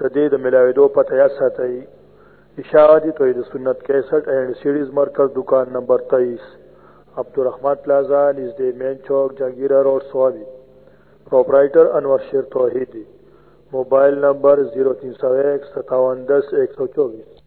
د دې د ملاویدو پته یا ساتئ اشاعتی توحید سنت 61 اینڈ سیډیز مرکز دکان نمبر 23 عبدالرحمن پلازا نږدې مین چوک جهانگیره روډ سوابي پرپرایټر انور شیر توحیدی موبایل نمبر 03015710124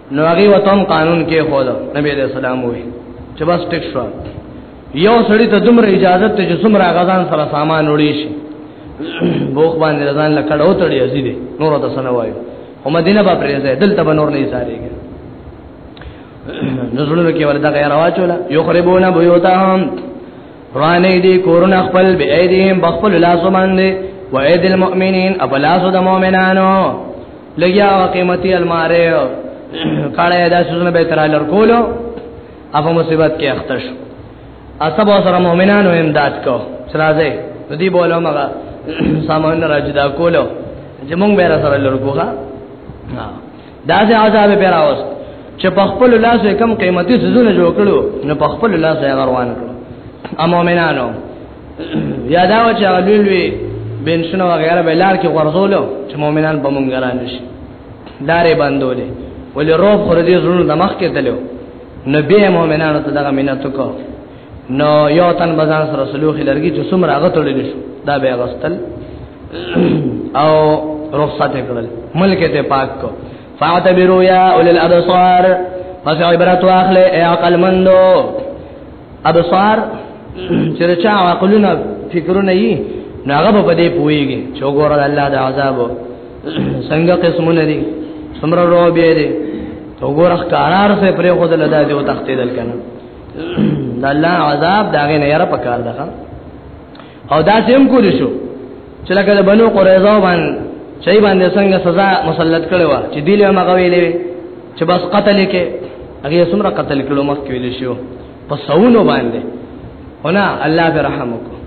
نو هغه وتم قانون کې خو نبی عليه السلام وې چې بس ټیک شو یو سړی ته دومره اجازه ته چې څومره غزان سره سامان وړي شي بوخ باندې ځان لکړ او تړي ازي دي نور ته سن وایو او مدینه په پرې ځای دلته به نور نه ساريږي نزلونه کې ورته غیر واچولا یخربون بیوتهم رانه دي کورن خپل به ايديهم بخپل لاسو باندې و ايد المؤمنين ابلاسو د مؤمنانو لګیا او قیمتي الماره کاله دا سونه به تر لر کولو افه مصیبت کې اخته شو اسبو سره مؤمنانو امداد کو سرازه ندی بوله مګه سامان راځي دا کولو چې مونږ به را سره لرګوغه دا چې عذاب پر اوس چې په خپل لاس کم قیمتي سيزونه جوړ کړو نو په خپل لاس یې غروان کړو امومنانو یاداو چې هغه لوی بنشنه وغیرہ به لار کې غرزولو چې مؤمنان په مونږ را نشي دارې بندولې ولې روب خور دې زړونو د مخ کې تلو نبی مؤمنانو ته دغه مینه تکو نو یو تن بزان سره سلوخ لرګي چې څومره هغه تړل شو دا به غستل او رخصت کړل ملک ته پاک کو فاعتبروا يا اولي الابصار پس عبرت واخله اي عقل مندو ابصار چې چا عقلونه فکرونه یي ناغه په دې پويږي چې وګوره الله د عذاب څنګه قسمونه دي څومره روب یې دي تو وګوره قرار سره پرې خود لدا دې او تختیدل کنه د الله عذاب داغه نه یره پکار ده او دا سیم کولی شو چې لکه د بنو قریظه باندې چي باندې څنګه سزا مسلط کړو چې دی له مغه ویلې چې بس قتل کې هغه سمره قتل کړو مخ کې ویل شو په سونو باندې هنا الله برحم وکړو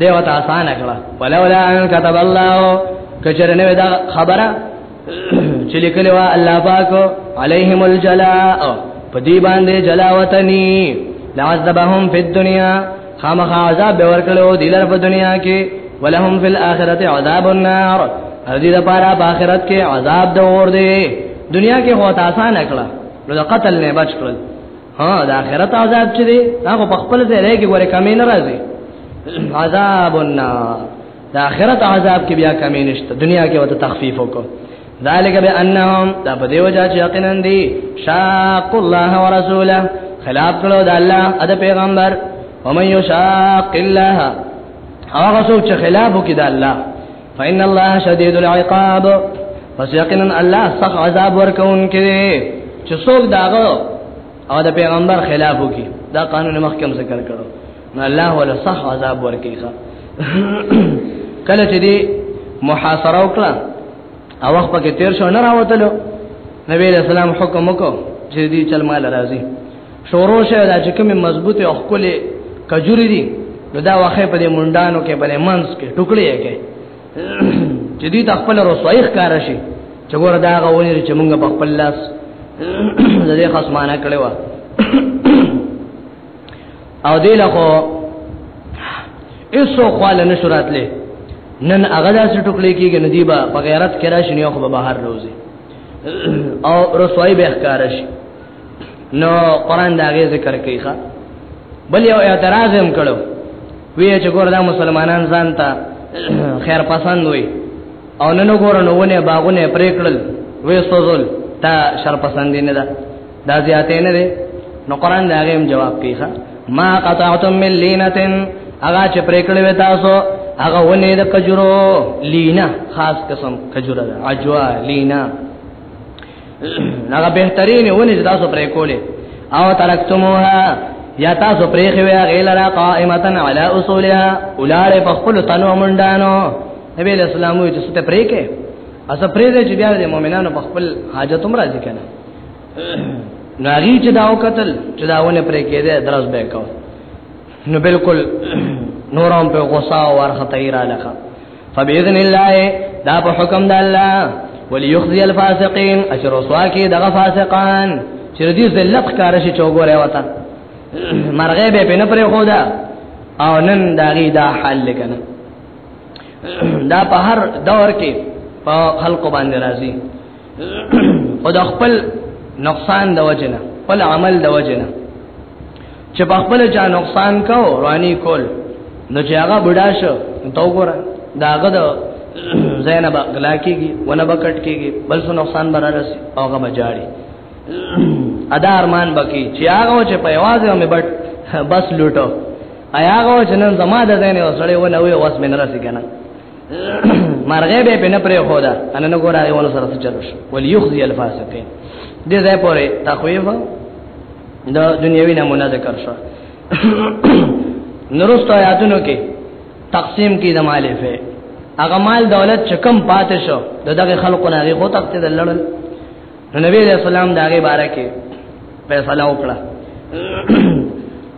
دیو ته آسان کړه ولولا ان كتب الله کچره نه دا خبره چې لیکلی وا الله پاک علیهم الجلاء په دې باندې جلا وطنی لعذبهم فی الدنیا خامخ عذاب به ورکړو دلر په دنیا کې ولهم فی الاخرته عذاب النار او دې لپاره په آخرت کې عذاب د اور دی دنیا کې هوت آسان کړه نو د قتل نه بچ کړل ها د آخرت عذاب چې دی هغه په خپل ځای کې ګوره کمې نه راځي عذاب النار د آخرت عذاب کې بیا کمی نشته دنیا کې وته تخفیف وکړو ذالک بانهم دا په دیو جا چې یقینا دی شاق الله ورسوله خلاف کړو د الله د پیغمبر ومن یشاق الله هغه څوک چې خلاف وکړي د الله فإن الله شديد العقاب پس یقینا الله سخت عذاب ورکون کړي چې څوک داغه او د پیغمبر خلاف وکړي دا قانون مخکم ذکر کړو الله ولا صح عذاب ورکی ښا کله چې دی محاصره وکړه او وخت پکې تیر شو نه راوتلو نبی له سلام حکم وکړ چې دی چل مال راځي شورو شه دا چې کومه مضبوطه او خپل کجوري دي نو دا واخې په دې منډانو کې په منس کې ټوکړي کې چې دې خپل رسوي ښکار شي چې ګور دا غوونی چې مونږ په خپل لاس زده خصمانه کړو او دې له خو ایسو خپل نشرات لې نن هغه داسې ټوکلې کېږي ندی با په غیرت کې راشي نه خو به بهر روزي او رسوای به ښکار شي نو قران دا غي ذکر کوي ښا بل یو اعتراض هم کړو وی چې ګور دا مسلمانان ځان ته خیر پسند وي او نن ګور نو ونه باغونه پرې کړل وې سوزول تا شر پسند نه ده دا زیاتې نه ده نو قران دا غیم جواب پیخه ما قطعتم من لینتن هغه چې پرېکړې و تاسو هغه ونی د کجورو لینا خاص قسم کجوره ده عجوا لینا هغه بهترین ونی چې تاسو پرې کولې او ترکتموها یا تاسو پرې خوي هغه لرا قائمتن علی اصولها اولاله په خپل تنو منډانو نبی اسلام وي چې ست پرې کې اس پرې دې چې بیا د مؤمنانو په خپل حاجت هم راځي کنه ناغي چې داو قتل چې داونه پرې کېده درس به کو نو بالکل نورم په غصه او ورخته یې را لخه فباذن الله دا په حکم د الله وليخزي الفاسقين اشر سواکي دغه فاسقان چې دې ذلت کار شي چوغره وتا مرغه به په نه پرې خودا او نن داغي دا حل لکنه دا په هر دور کې په خلق باندې راځي او د خپل نقصان د وجنه خپل عمل د وجنه چې په خپل چا نقصان کو رواني کول نو چې هغه بډا شو تو ګوره داغه د زینب غلا کیږي ونه بکټ کیږي بل څه نقصان برارس اوغه بجاري ادا ارمان بکی چې هغه چې په आवाज مې بټ بس لوټو هغه چې نن زما د زینې وسړې ونه وي واس مې نه راسي کنه مرغه به بنه پرې خو دا ان نه ګور هغه ول سره چلو شو ول یخزی الفاسقین دې ځای پورې تخویف د دنیوي نمونه ذکر شو نورست آیاتونو کې تقسیم کې د مالفه هغه مال دولت چې کم پاتې شو دغه خلکو نه هغه خو تخته دلړل نو نبی علیہ السلام دا غي بارکه فیصله وکړه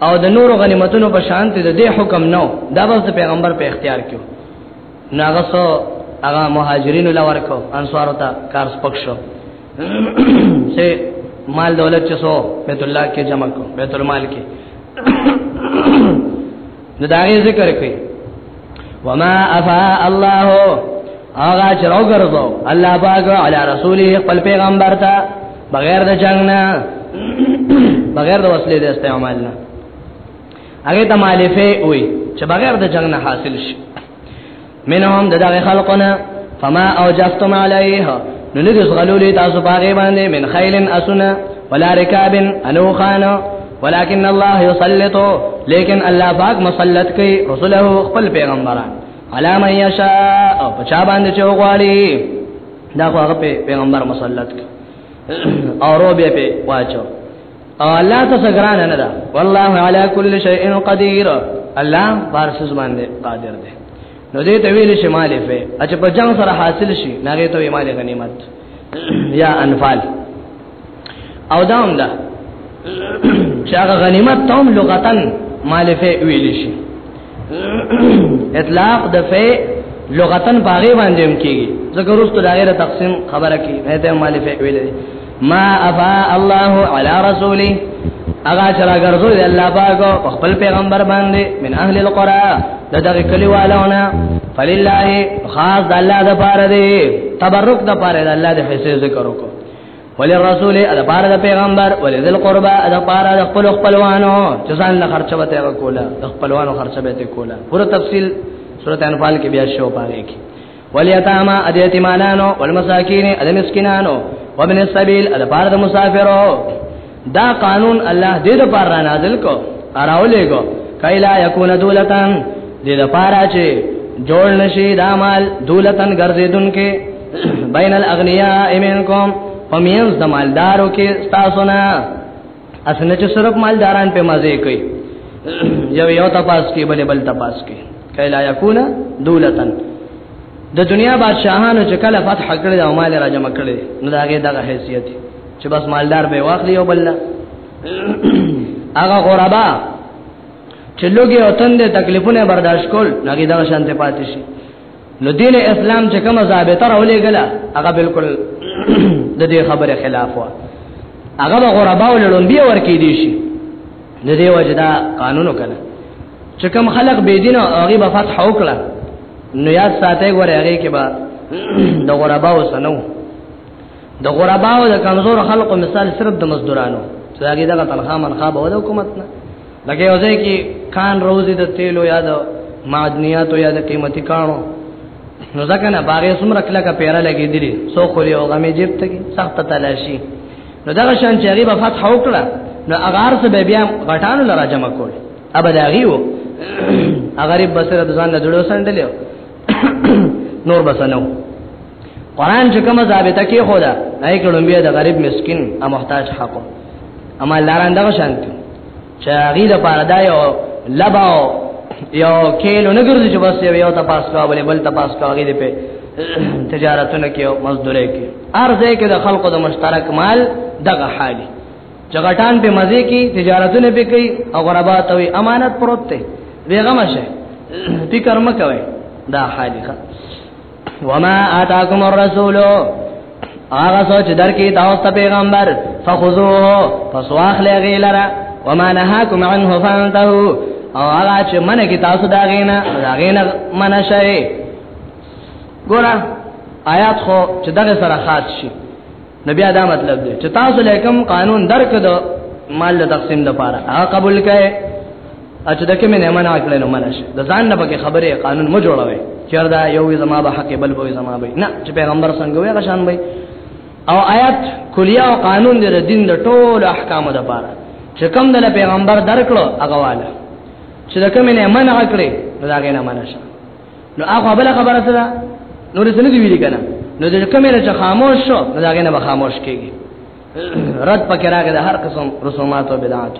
او د نور غنیمتونو په شان ته د حکم نو دا بس د پیغمبر په اختیار کې نو هغه سو هغه مهاجرینو لور کو انصارو ته کار سپکشو سه مال دولت چې سو بیت الله کې جمع کو بیت المال کې نو دا غي ذکر کوي وما افا الله هغه چې راګرځو الله پاک علی رسوله خپل پیغمبر ته بغیر د جنگ نه بغیر د وسلې د استعمال نه هغه ته مالفه وي چې بغیر د جنگ نه حاصل شي منهم دغه خلقنا فما اوجفتم عليه نو نه غلولې تاسو باغې باندې من خیلن اسنا ولا رکاب انو خانو ولكن الله يسلط لیکن الله پاک مسلط کوي رسوله خپل پیغمبران علا من یشاء او پچا باندې چې وغواړي دا خو هغه پیغمبر مسلط کوي او رو به په واچو او الله ته سګران نه ده والله علی کل شیء قدیر الله بارس زمان دې قادر دې نو دې ته ویل شي مالې په اچ په جنگ سره حاصل شي نغه ته وی مالې غنیمت یا انفال او داوم ده چې هغه غنیمت ته هم لغتن مالې په ویل شي اطلاق د فی لغتن باغې باندې هم کیږي ذکر واستو دایره تقسیم خبره کی هته مالف ویل ما افا الله علی رسوله اغا چرا ګرځو دی الله پاک خپل پیغمبر باندې من اهل القرى د دغه کلیوالونه فلله خاص د الله د پاره دی تبرک د پاره د الله د حصے ذکر وکړو ولې رسول د بار د پیغمبر ولې ذل قربا د بار د خپل خپلوانو چې ځان له خرچه به تیر کوله د خپلوانو خرچه به تیر کوله پوره تفصیل سورته انفال کې بیا شو پاره کې ولې اتاما د یتیمانانو والمساکین د مسکینانو وابن السبیل د بار د مسافرو دا قانون الله دې د بار را نازل کو اراولې کو کایلا یکون دولتان دې د بار چې جوړ نشي د مال دولتن ګرځیدونکو بین الاغنیاء منکم فمینز د مالدارو کې تاسو نه اسنه چې صرف مالداران په مزه کوي یو یو تپاس کې بل بل تپاس کې کایلا یکونا دولتن د دنیا بادشاہانو چې کله فتح کړل او مال را جمع کړل نو داګه دغه حیثیت چې بس مالدار به واخلي او بل هغه غربا چې لوګي او تند تکلیفونه برداشت کول نګي دا شانته پاتې شي نو دین اسلام چې کومه ضابطه راولې غلا هغه بالکل د دې خبره خلاف و هغه به غربا ولړم بیا ورکی دي شي د دې وجدا قانون وکړه چې کوم خلق بی دین او هغه به فتح وکړه نو یا ساته غره هغه کې به د غربا وسنو د غربا او د کمزور خلقو مثال صرف د مزدورانو چې هغه دغه تنخواه منخواه به د حکومت نه لکه یو ځای کې کان روزي د تیلو یا د معدنیاتو یا د قیمتي کانو نو ځکه نه باغې سمره کله کا پیرا لګې دي سو خو یو غمې جیب ته کې سخت تلاشي نو دا شان چې غریب فتح وکړه نو اغار څه به بیا غټانو لرا جمع کول ابا دا غیو غریب بسره ځان له جوړو سندلیو نور بسنو قران چې کومه ضابطه کې خو دا نه کړم بیا د غریب مسكين او محتاج حق اما لاران دغه شانت چې غي د پاره دا یو لباو یو کېلو نه ګرځي چې بس یو ته پاس کا بل بل ته پاس کا غي دې په تجارتونه کې او مزدوري کې ارزه کې د خلقو د مشترک مال دغه حالي جګټان په مزه کې تجارتونه به کوي او غربات او امانت پروت دی بیغمشه فکر مکوي دا حالي ښه وما آتاکم الرسول هغه سوچ درکې تاسو ته پیغمبر فخذوه پس واخلې غیلره وما نهاکم عنه فانتهوا او هغه چې منه کې تاسو دا غینا دا غینا منه شئ ګور آیات خو چې دغه سره خاص شي نو بیا دا مطلب دی چې تاسو لیکم قانون درک دو مال د تقسیم د پاره هغه قبول کړي اته دکې مې نه منع کړل نو منع شي د ځان نه پکې خبره قانون مو جوړوي چردا یو زما به حق بل به زما به نه چې پیغمبر څنګه وي غشان به او آیات کلیه او قانون د دین د ټول احکام د پاره چې کوم د پیغمبر درکړو هغه واله چې دکې مې نه منع کړې نو دا غي نه منع شي نو هغه بل خبره سره نور څه نه دی ویل کنه نو د کومه نه چې خاموش شو نو داګه نه به خاموش کیږي رد پکې راغی د هر قسم رسومات او بدعات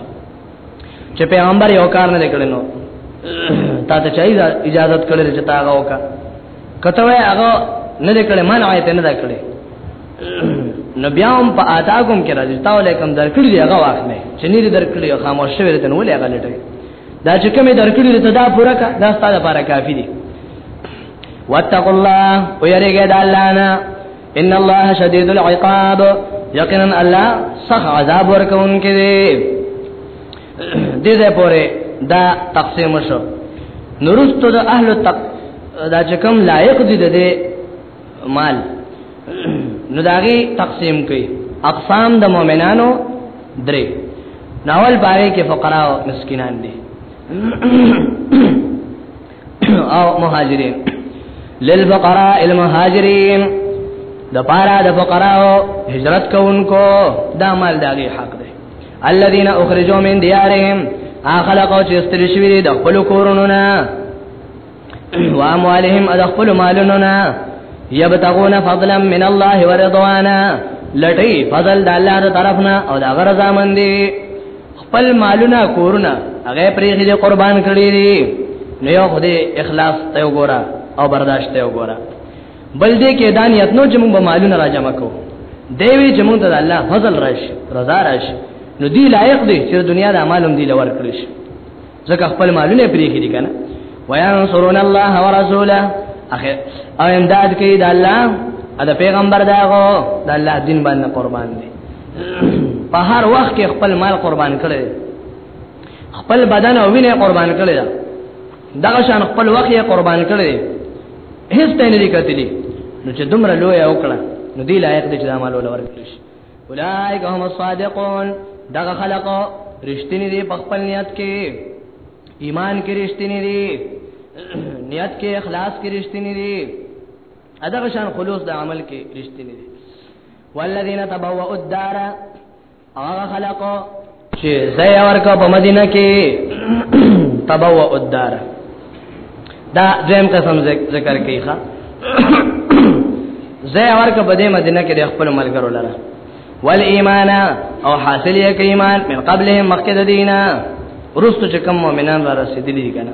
چې پیغمبر یو کار نه کړی نو تا ته چای اجازه کړل چې تا هغه وکا کته وای هغه نه کړی منع یې ته نه کړی نو بیا هم په آداګم کې راځي تا ولیکم درکړي هغه واخلې چې نه درکړي خاموش شوی ته نو ولې هغه لټوي دا چې کومه درکړي ته دا پوره کا دا ستاسو لپاره کافی دي واتقوا الله ويرجى دالانا ان الله شديد العقاب یقینا الله سخ عذاب ورکون کې دي دې ده پوره دا تقسیم شو نورستو د اهل تق دا چې کوم لایق دي ده مال نو داغي تقسیم کوي اقسام د مؤمنانو درې ناول پاره کې فقرا او مسکینان دي او مهاجرین للفقراء المهاجرین د پاره د فقرا او هجرت کوونکو دا مال داغي حق دی الذين اخرجوا من ديارهم اخلقوا چې استل شوی د خپل کورونو نه و اموالهم ادخل مالنا یبتغون فضلا من الله ورضوانا لټي فضل د الله تر طرفنا او دا غرض امن دي خپل مالونه کورونه هغه پرېږي دي قربان کړی دي نو یو خدای اخلاص ته وګوره او برداشت ته وګوره بل دې کې دانیت نو چې موږ به مالونه را جمع کوو دیوی چې موږ ته الله فضل راشي رضا راشي نو دی لایق دی چې دنیا د اعمالم دی لور کړی شي ځکه خپل مالونه پرې کړي کنه وينصرون الله ورسوله اخر او امداد کوي د الله د پیغمبر داغو د الله دین باندې قربان دي په هر وخت کې خپل مال قربان کړي خپل بدن او وینه قربان کړي دغه شان خپل وخت یې قربان کړي هیڅ ته نه لیکتلی نو چې دومره لوی او کړه نو دی لایق دی چې د مال ولور کړی اولائک هم الصادقون دغه خلق رښتینی دی په خپل نیت کې ایمان کې رښتینی دی نیت کې اخلاص کې رښتینی دی ادغه شان خلوص د عمل کې رښتینی دی والذین تبوؤوا الدار هغه خلق چې زای ورکا په مدینه کې تبوا الدار دا دویم قسم ذکر کوي ښا زای ورکا په دې مدینه کې د خپل ملګرو لره ول ایمان او حاصل یې ایمان من قبل مخکې د دینه ورستو چې کوم مؤمنان را رسیدلی دي کنه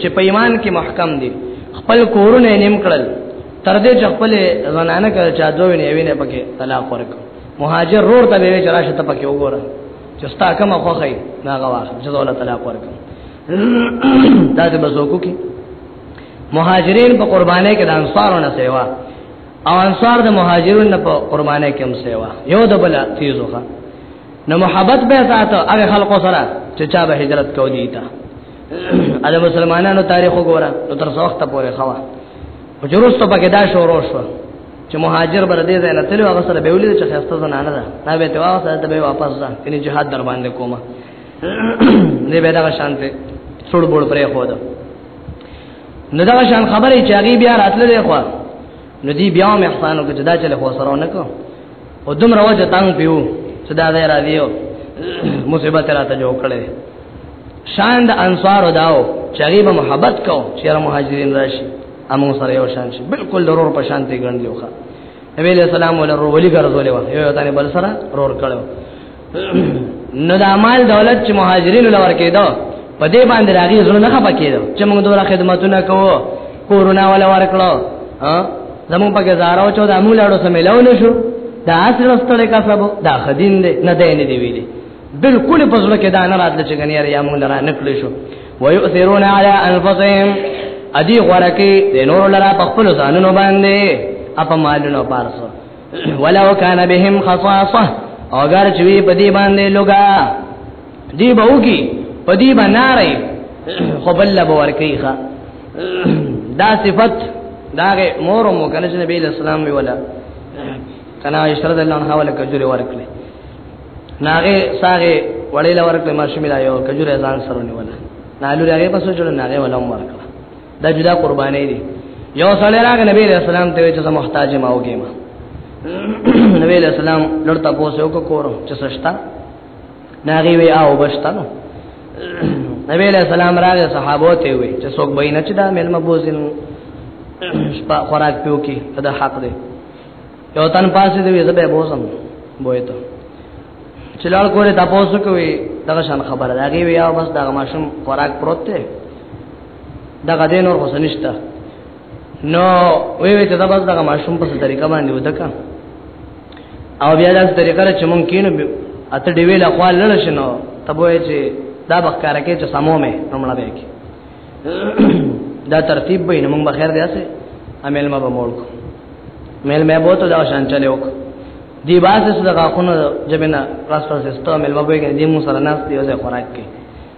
چې په ایمان کې محکم دي خپل کورونه نیم کړل تر دې چې خپل زنانه کړه چا دوی نه ویني پکې طلاق ورک مهاجر رور ته به چې راشه ته پکې وګوره چې ستا کومه خوخه نه غواړ چې دوله طلاق ورک دا دې بزوکو کې مهاجرین په قربانۍ کې د انصارو نه سیوا او انصار د مهاجرونو په قربانۍ کې هم سیوا یو د بل تیزوخه نو محبت به ساتو هغه خلکو سره چې چا به هجرت کو دي تا اده مسلمانانو تاریخ وګوره نو تر څو وخت پورې خوا او جروستو پکې دا شروع شو چې مهاجر بر دې ځای نه تلو هغه سره به ولید چې خسته زنانه ده دا به ته واسه ته به واپس ځه یعنی جهاد در باندې کومه دې به دا شانته څوړ بوړ پرې خو ده نو دا شان خبرې چې هغه بیا راتله دی خو نو دی بیا مې احسانو کې جدا چلے خو سره نه کو او دم رواج تنگ پیو چې دا دی را دیو مصیبت راته جوړ کړي شان د انصار داو چې غیبه محبت کو چې مهاجرین راشي امو سره یو شان شي بالکل ضرور په شان دی ګڼلیوخه نبی له سلام ولر ولی ګرځولې و یو تانه بل سره رور کړو نو دا مال دولت چې مهاجرینو لور کېدو په دې باندې راغی زړه نه خپه کېدو چې موږ دوه خدمتونه کوو کورونا ولا ورکړو ها زمون په گزارو چو د امول اړو سم لاو نشو دا اصل واستړې کا سبو دا خدین دې نه دې نه دی ویلي بالکل په زړه کې دا نه راتل چې غنیر یا مون لرا نکلی شو ويؤثرون على انفسهم ادي غورکی د نور لرا په خپل ځانونو باندې اپا مالونو پارسو ولو کان بهم خصاصه او اگر چې وی په دې باندې لوګا دی به وګي په دې باندې ناري خو بل له ورکی ښا دا صفت دا مور مو کنه چې نبی اسلام وی ولا کنا عائشہ رضی الله عنها ولا کجوري ورکړي ناغه ساغه وړې لور کړې ماشومې لا یو کجوري ځان سره نیول نه لوري هغه پسو جوړ نه هغه ولوم ورکړه دا جدا قرباني دي یو سړی راغی نبی علیہ السلام ته چې زه محتاج ما وګی ما نبی علیہ السلام لړتا پوسو کو کورو چې سشتا ناغي وی او بشتا نو نبی علیہ السلام راغی صحابو ته وی چې څوک به نه چې دا مل مبوزین شپه خوراک پیو کی دا حق دی یو تن پاسې دی زه به بوزم بوې ته چلال کوله تاسو کوي دا شان خبره دا غي وی او بس دا ماشوم خوراک پروت دی دا غدې نور خو سنشتہ نو وی وی چې دا بس دا ماشوم په طریقه باندې ودکا او بیا دا طریقه چې مونږ کینو اته دی ویل اقوال لړ شنو تبو چې دا بخکار کې چې سمو مې نمړه به کې دا ترتیب به نه مونږ بخیر دی اسه امیل ما به مول کو میل مې بہت دا شان چلے وک دی باز څه دا خونه جبنا راس پر سیستم مل وبګې دې مو سره ناس دی او زه خوراک کې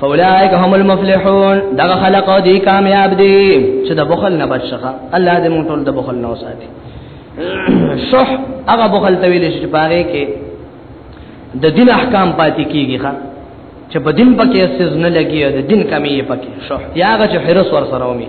فاولائک هم المفلحون دا خلق دی کامیاب دی چې د بخل نه بچ شخه الله دې مونږ ټول د بخل نه وساتي شح هغه بخل ته ویل شي پاره کې د دین احکام پاتې کیږي ښا چې په دین پکې سز نه لګي د دین کمی پکې شح یاغه چې حرس ور سره ومي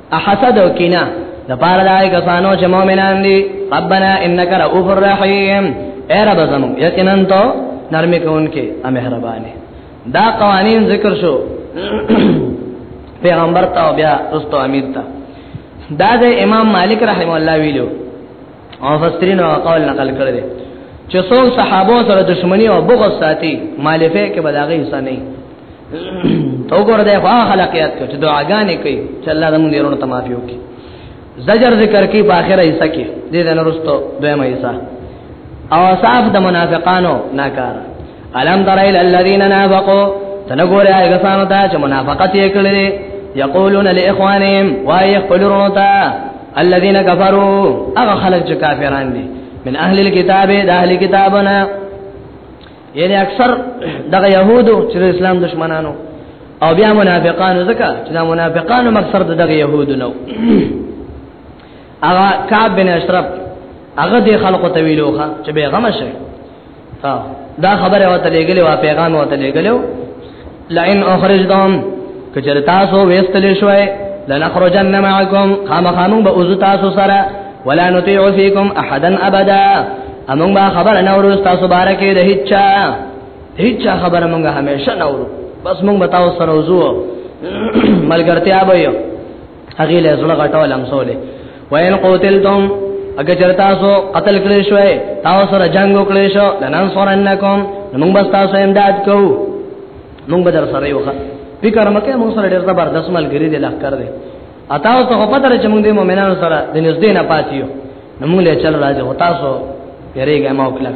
احسد او کینا د پاره دای کسانو چې مؤمنان دي ربنا انک رؤوف الرحیم اے رب زمو یقینا تو نرمه کوونکې ا مهربانه دا قوانین ذکر شو پیغمبر ته بیا رستو امیر ته دا د امام مالک رحم الله ویلو او فسرین او قول نقل کړل چې څو صحابه سره دښمنی او بغض ساتي مالفه کې بداغه انسان نه تو ګور دې خو خلقیات کو چې دعاګانې کوي چې الله دې موږ ورونه تمافي وکړي زجر ذکر کې په اخره حصہ کې دې دنه رستو دویمه حصہ او صاحب د منافقانو ناکاره الم تر الى الذين نافقوا تنګوره هغه کسانو ته چې منافقت یې کړی یقولون لاخوانهم وای خپلونو ته الذين كفروا هغه خلک چې کافران دي من اهل الكتاب د اهل کتابنا یعنی اکثر دغه يهودو چې اسلام دشمنانو او بیا منافقانو ځکه چې دا منافقانو مقصد دغه يهودو نو هغه کعب بن اشرف هغه د خلقو تویلوخه چې به غم شي ها دا خبره وته لګلې وا پیغام وته لګلو لئن اخرجتم کچر تاسو وستل شوي لنخرجن معكم خامخانو به اوز تاسو سره ولا نطيع فيكم احدا ابدا امون با خبر نه ورو تاسو بارکه د هیچا هیچا خبر مونږه همیشه نه ورو بس مونږ بتاو سره وزو ملګرتیا به یو هغه له زړه غټو لمسولې وین قتلتم اګه چرتا سو قتل کړی شوې تاسو سره جنگ وکړی شو لنن سورنکم موږ بس تاسو امداد کوو موږ به در سره یو ښه فکر مکه موږ سره ډیر زبردست ملګری دی لخر دی اته اوس په پتر چې موږ د مؤمنانو سره د نږدې نه پاتیو نو موږ له چل راځي هو تاسو یریږه ما وکړل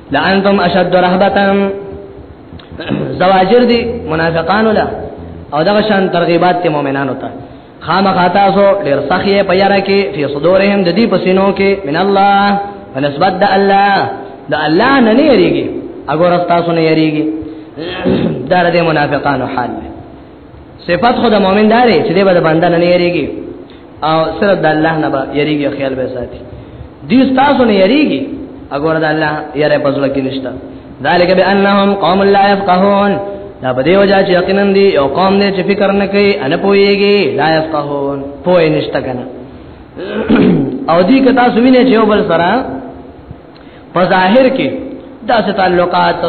لانتم اشد رهبتا زواجر دي منافقان له او دغه شان ترغيبات ته مؤمنانو ته خامخا تاسو ډېر سخی په یاره کې په صدورهم د دې پسینو کې من الله ونسبت د الله د الله نه نه یریږي اګور تاسو نه یریږي دا د منافقانو حال دی صفات خو د مؤمن داري چې د بنده نه یریږي او صرف د الله نه به یریږي خیال به ساتي دې تاسو نه یریږي اګور د الله یره پزړه کې نشته ذالک بانهم قوم لا يفقهون دا په دې وجه چې یقینا دي او قوم دې چې فکر نه کوي ان پويږي لا يفقهون پوي نشته کنه او دې کتا سوینه چې وبل سره په ظاهر کې دا څه تعلقات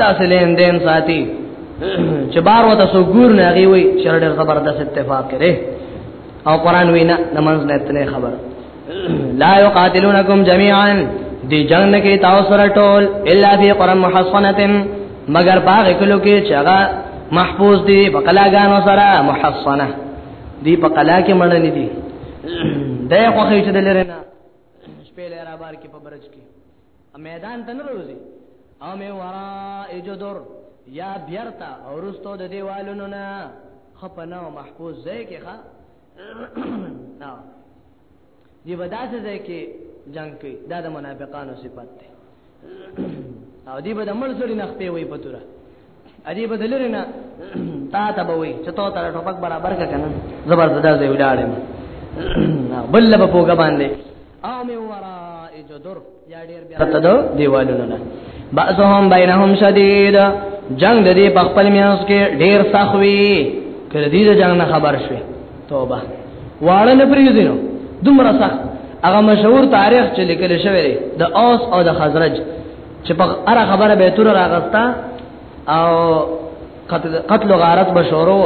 دا څه لین دین ساتي چې بار وته سو ګور نه غي وي چې ډېر زبردست اتفاق کړي او قران وینا نماز نه تل خبر لا یقاتلونکم جميعا دی جنگ نه کې تاسو سره ټول الا فی قرن محصنه مگر باغ کلو کې چغا محفوظ دی په کلاګانو سره محصنه دی په کلا کې مړنی دی دغه خو چې دلرنه شپې له را بار کې په برج کې میدان ته نه روزي او می ورا اجدور یا بیرتا اورستو د دیوالونو نه خپنه او محفوظ ځای کې ښا دی بداسه ځای کې جنگ کوي دا د منافقانو صفت ده او دی به د مړ سړي نخ په وي پتوره ادي به دلری نه تا ته به وي چې تو تر ټوپک برابر کا کنه زبر زدا زې ولاړم بل به پوګه باندې او می ورا اجدر یا ډیر بیا ته دو دیوالونه نه بعضهم بینهم شدید جنگ د دې په خپل میانس کې ډیر سخوي کړه دې جنگ نه خبر شوي توبه واړه نه پریږدي نو دومره سخت هغه مشهور تاریخ چې لیکل شوی دی د اوس او د خزرج چې په هر خبره به تور راغستا او قتل قتل غارت بشورو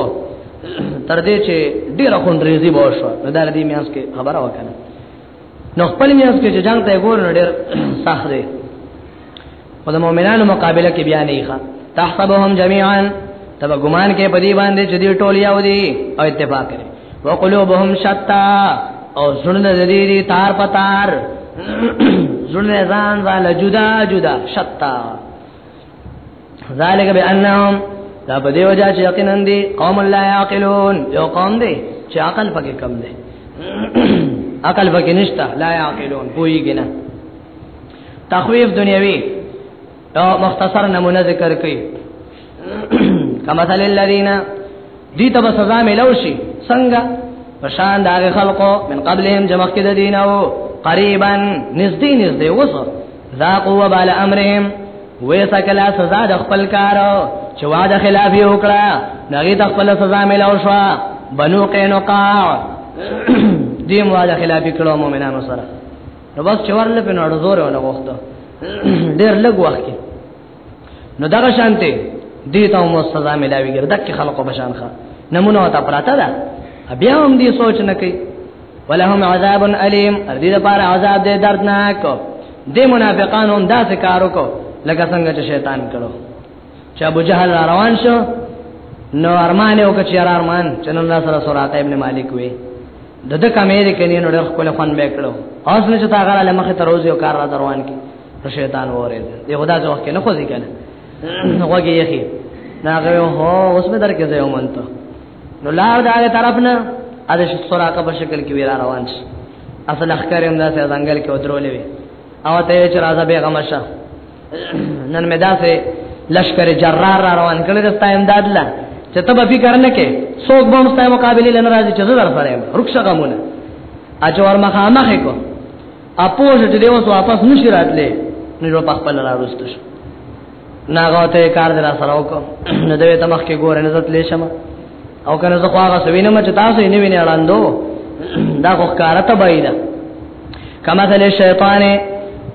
تر دې چې ډیره خون ریزي بوشو دا دې میاس کې خبره وکړه نو خپل میاس کې جنگ ته ګور ډېر سخت دی او د مؤمنانو مقابله کې بیا نه ښه تحسبهم جميعا تبا ګمان کې پدی باندې چې دی ټول یو دی او اتفاق لري وقلوبهم شتا او زړه د دې تار پتار زړه ځان والا جدا جدا شتا ذالک بانهم دا په دی وجه چې یقینا دي قوم لا يعقلون یو قوم دی چې عقل پکې کم دی عقل پکې نشته لا يعقلون پويږي نه تخویف دنیوي او مختصر نمونه ذکر کړي کما مثال الذين دي ته سزا ملوشي څنګه پشان داغه خلقو من قبلهم جمع کې د دینو قریبا نزدې نزدې وسه ذاقوا وبال امرهم ویسا کلا سزا د خپل کار چې واده خلاف یې وکړه نغې د خپل سزا ملاو شو بنو قینقاع دې واده خلاف کړو مؤمنانو سره نو بس چې ورل په نړ زور ولا وخت ډېر لږ وخت نو دغه شانته دې ته مو سزا ملاويږي دغه خلکو بشان ښه نمونه وتا پراته ده بیا هم دې سوچ نه کوي ولهم عذاب الیم دې لپاره عذاب دې دردناک دې منافقان هم داسې کارو کو لکه څنګه چې شیطان کړو چې ابو جهل روان شو نو ارمان یو کچې ارمان چې نن سره سورات ابن مالک وي د د کمې دې کني نو ډېر خپل خوان به کړو اوس نه چې تا غره لمخه تر اوسه یو کار را دروان کی نو شیطان وره دې خدا ځو کې نه خو ځی کنه وګي یخي ناغه هو اوس به درکې ځای ومنته نو لار دا غه طرف نه ا دې سوراقه په شکل کې ویرا روان شي اصل اخکار هم دا څنګه کې ودرولې وي او ته چې راځه بیغمشه نن مې داسې لشکر جرار را روان کړی د ستایم داد لا چې ته به فکر نه کې څوک به هم ستای مقابله لنه راځي چې زه در سره یم رخصه غمونه اجور مخامخ کو اپوز چې دیو سو واپس نشی راتلې نو په خپل را رسته شو ناغاته کار در سره وکم نو دوی ته مخ کې ګور نه زت لېشم او کنه زه خو هغه سوینم چې تاسو یې نه وینئ اړاندو دا خو کارته بایدا کما ذل شیطان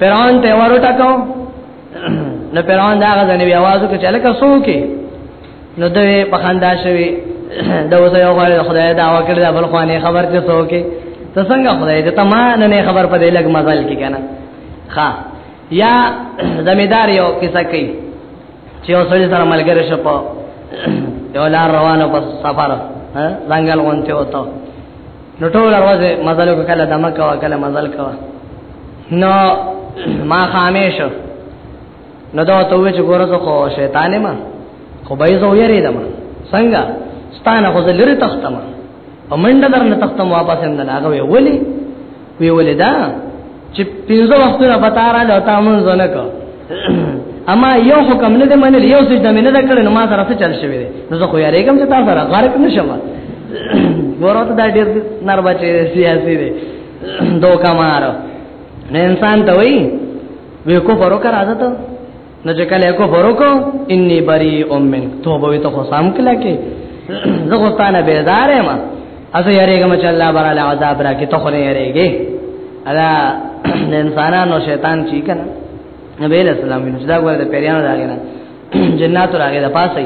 فرعون ته ورټه کو نو فرعون دا غزه نبی आवाज وکړ چې لکه سوکي نو دوی په خندا شوی دا اوس یو غواړي خدای دا وکړ دا بل خوانه خبر چې سوکي ته څنګه خدای دې ته ما نه خبر پدې لګ مزل کې کنه ها یا زمیدار یو کیسه کوي چې یو سړی سره ملګری شو په یو لار روانو په سفر ها ځنګل غونته وته نو ټول ورځ مزل وکړه د مکه وکړه مزل کوا نو ما خامې شو نو دا ته وې چې ګوره زه خو شیطان ما خو به زه ویری دم څنګه ستانه خو زه لري تختم او منډه درنه تختم واپس اندل هغه وی ولی وی ولی دا چې پنځه وختونه بتاره له تا مونږ نه کو اما یو حکم نه دی منل یو څه دمه نه کړل نو ما سره څه چل شوی نو زه خو یریګم چې تاسو سره غارق نشم ورته دا ډیر نر بچی سیاسي دی دوکا مار نه انسان ته وای وی کو پرو کرا ده ته نو چې کله کو پروکو انی بری امن توبه وي ته خو سام کله کې زه خو ستانه بیزار یم اسه یریګم چې الله براله عذاب راکې ته خو نه یریګې ادا د انسانانو شیطان چی کنه نبی له سلام نو دا ګوره د پیریانو راغی نه جنات راغی د پاسه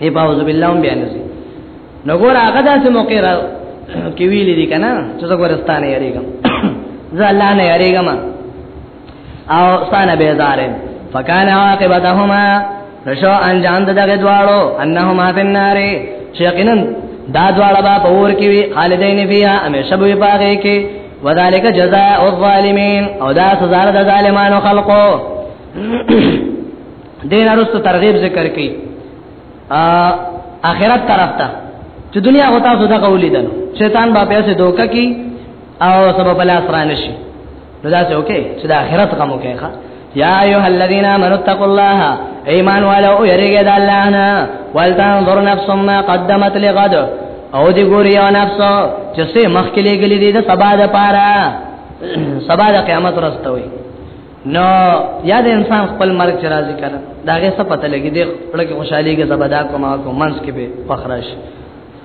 یې په اعوذ بالله هم بیان شي نو ګور هغه داسې موقع را کې ویلې دي کنه چې زه ګورستانه یریګم زه الله نه یریګم او سانه بیزارن فکان عاقبتهما رشو انجام دغه دواړو انهما فی النار شیقینا دا دواړه با پور کی وی خالدین فیها همیشه به پاره کی وذالک جزاء الظالمین او دا سزا د ظالمانو خلقو دین ارستو ترغیب ذکر کی ا اخرت طرف ته چې دنیا او تاسو دا قولیدل شیطان با پیسې دوکه کی او سبب لا سرانشي نو دا څه وکي چې د آخرت غم وکي ښا یا ایها الذین آمنوا اتقوا الله ایمان والا او یریګه د الله نه ولتنظر نفس ما قدمت لغد او دی ګوري یو نفس چې سه مخ کې لګلې دي د سبا د پاره سبا د قیامت ورسته وي نو یاد انسان خپل مرګ چې راضي کړه داګه څه پته لګي دی خپل کې خوشحالي کې زبدا کومه کوم منس کې به فخرش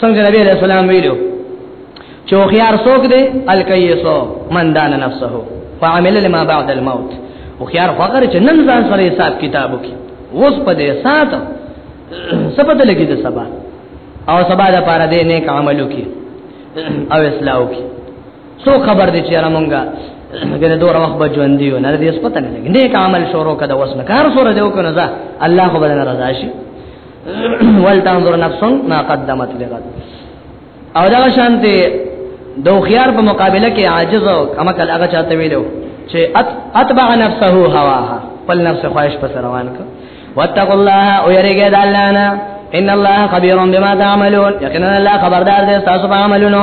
څنګه نبی علیہ السلام ویلو چې خيار څوک دی الکیسو من دان نفسه فعمل لما بعد الموت او خيار فقر چې نن ځان سره حساب کتاب وکي اوس په دې سات سبد لګي د سبا او سبا د پاره دې نیک عمل وکي او اصلاح وکي سو خبر دې چې رامونګه ګنه دوه وخت به ژوند دی نه دې سپته نه لګي نیک عمل شروع کده وسنه کار سره دې وکنه ځه الله خو بدن رضا شي ولتنظر نفس ما قدمت لغد او دا شانته د خيار په مقابله کې عاجز او کما کل هغه چاته ویلو چې اتبع نفسه هواها خپل نفس خواهش پر روان ک واتقوا الله او يرګه د الله نه ان الله خبير بما تعملون یقینا الله خبردار دی تاسو په عملونو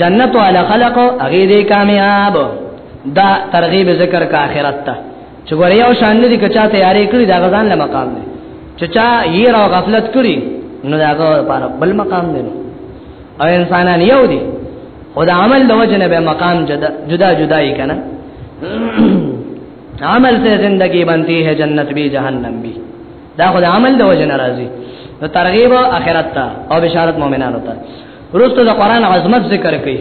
جنت والا خلق هغه دې کامیاب دا ترغیب ذکر کا اخرت ته چې ګور یو شان دي کچا تیارې کړی دا غزان له مقام دی چې چا یې را غفلت کړی نو دا غو بل مقام دی او انسانان یو دي خدا عمل د وجنه به مقام جدا جدا جدای کنه عمل سے زندگی بنتی ہے جنت بھی جہنم بھی دا خدا عمل د وجنه راضی نو ترغیب اخرت ته او بشارت مؤمنانو ته روستو د قران عظمت ذکر کړي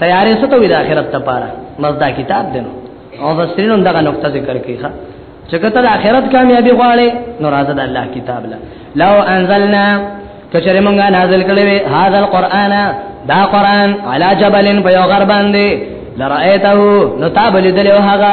تیارې څه ته وي د آخرت لپاره مزدا کتاب دینو او فسرینون دغه نقطه ذکر کړي ښا چې کته د آخرت کامیابی غواړي نو راځه د الله کتاب له لو انزلنا کچره مونږه نازل کړي وي هاذا القرآن دا قرآن علا جبلن په یو غر باندې لرأیته نو تابل دلیو هغه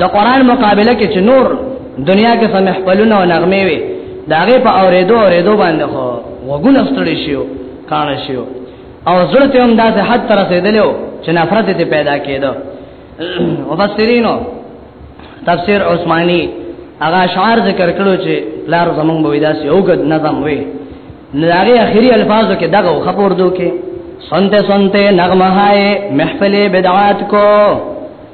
د قران مقابله کې چې نور دنیا کې سم خپلونه او نغمه وي داغه په اوریدو اوریدو باندې خو وګونه ستړي شيو کان شيو او زړه ته هم داسې حد تر رسیدلو چې نفرت ته پیدا کېده مفسرینو تفسیر عثماني هغه شعار ذکر کړو چې لار زمونږ به داسې اوګد نظم وي نلاغه اخیری الفاظو کې دغه خبر دو کې سنتے سنتے نغمہ ہے محفل بدعات کو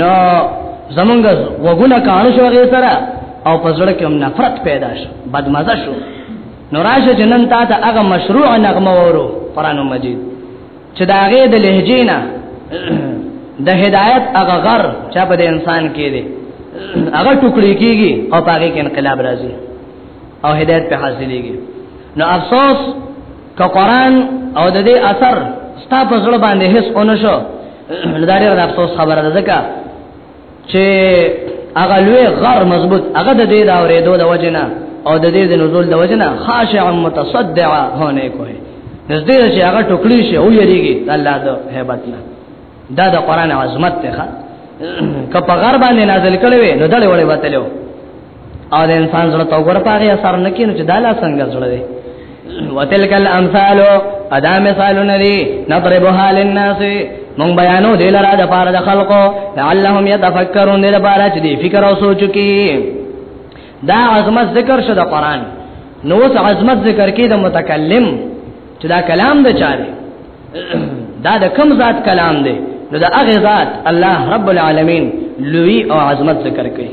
نو زمونږ وګونه کانو شو غي سره او په زړه کې هم نفرت پیدا شو بدمزه شو نو راشه جنن تا ته هغه مشروع نغمه ورو قران مجید چې دا غي د لهجې نه د هدایت هغه غر چې په انسان کې دی هغه ټوکړي کیږي او پاره کې انقلاب راځي او هدایت په حاصلېږي نو افسوس که قران او د دې اثر ستا په زړه باندې هیڅ اونشو نو دا ډېر افسوس خبره ده ځکه چې هغه لوی غر مضبوط هغه د دې دا اورېدو د وجنه او د دې د نزول د وجنه خاشع متصدع هونه کوي نزدې چې هغه ټوکړي شي او یریږي الله د hebat نه دا د قران عظمت ته ښه کپه غر باندې نازل کړي نو دلې وړي وتلو او د انسان زړه تو ګور پاره اثر نه کینو چې دا لا څنګه زړه دی وتلک الامثال ادا مثال ندی نضربها للناس مون بیانو دلرا د پاره د خلقو لعلهم يتفکرون دل پاره چې دی فکر او سوچ کی دا عظمت ذکر شو د قران نو څه عظمت ذکر کی د متکلم چې دا کلام د چاره دا د کم ذات کلام دی نو دا هغه ذات الله رب العالمین لوی او عظمت ذکر کوي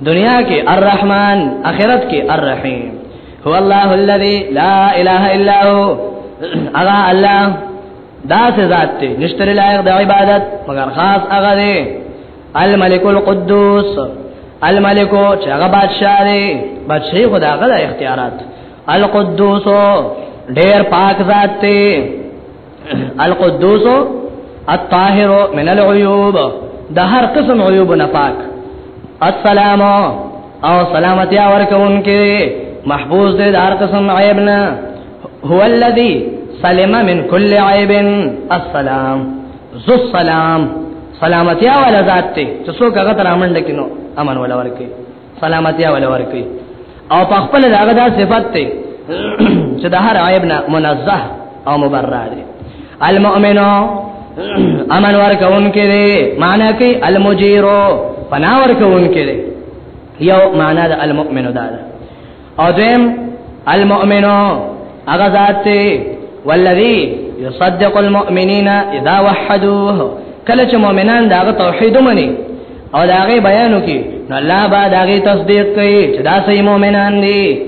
دنیا کې الرحمن اخرت کې الرحیم هو الله الذي لا اله الا هو اغا الله دا سه ذات ته نشتر لایق د عبادت مگر خاص هغه دی الملک القدوس الملک چې هغه بادشاہ دی بادشاہ خدا غل اختیارات القدوس ډیر پاک ذات ته القدوس الطاهر من العيوب د هر قسم عيوب نه پاک السلام او سلامتی ورکوونکې محفوظ دې د هر قسم عیب نه هو الذي سلم من كل عيب السلام ذو السلام سلامتی والا ذات ته چې څوک هغه تر امن ډکینو امن ولا ورکه سلامتیا ولا ورکی او په خپل دغه دا صفت ته چې د هر عیب نه منزه او مبرر دی المؤمنو امن ورکون کې دی معنی کې المجیرو پناه ورکون کې دی یو معنی د المؤمنو دا ده او دیم المؤمنو هغه ذات ته والذي يصدق المؤمنين اذا وحدوه کله چې مؤمنان دا توحید مني او دا غي بیانو کې نو الله با دا غي تصدیق کوي چې دا صحیح مؤمنان دي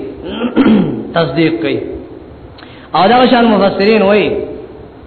تصدیق کوي او دا شان مفسرین وایي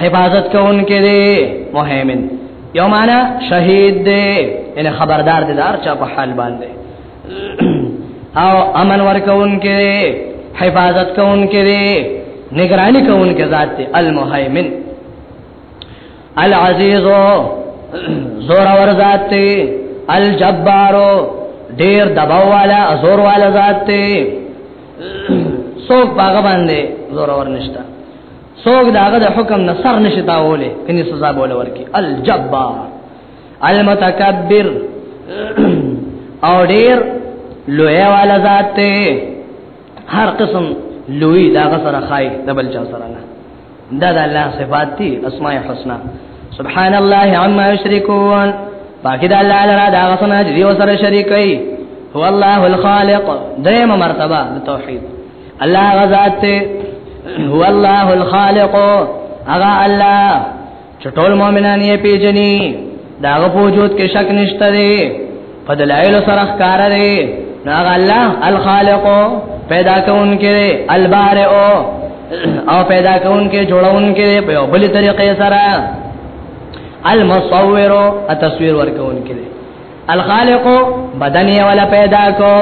حفاظت کوونکې دی مهیمن یو معنا شهید دی ان خبردار دی دار چا په حال باندې او امن ورکوونکې دی حفاظت کوونکې دی نگرانی کوونکې ذات دی المهیمن العزیز زور ور ذات دی الجبار ډیر دباو والا زور والا ذات دی څوک باغ باندې زور ور نشته څوک داغه د حکم نه سر نشي تاوله کني سزا بوله ورکی الجبار المتکبر او ډیر لوی والا ذات ته هر قسم لوی داغه سره خای د بل چا سره نه دا د الله صفات دي اسماء الحسنا سبحان الله عما یشرکون پاکی دا الله لرا دا غسنا جدی و سر شریکی هو الله الخالق دیم مرتبه توحید الله غزاد ته هو الله الخالق اغا الله چټول مؤمنان یې پیژني داغه وجود کې شک نشته دی په دلایل سره ښکار دی هغه الله الخالق پیدا کون کې البارئ او پیدا کون کې جوړون کې په بل طریقې سره المصور او تصویر ورکون کې الخالق بدن یې ولا پیدا کو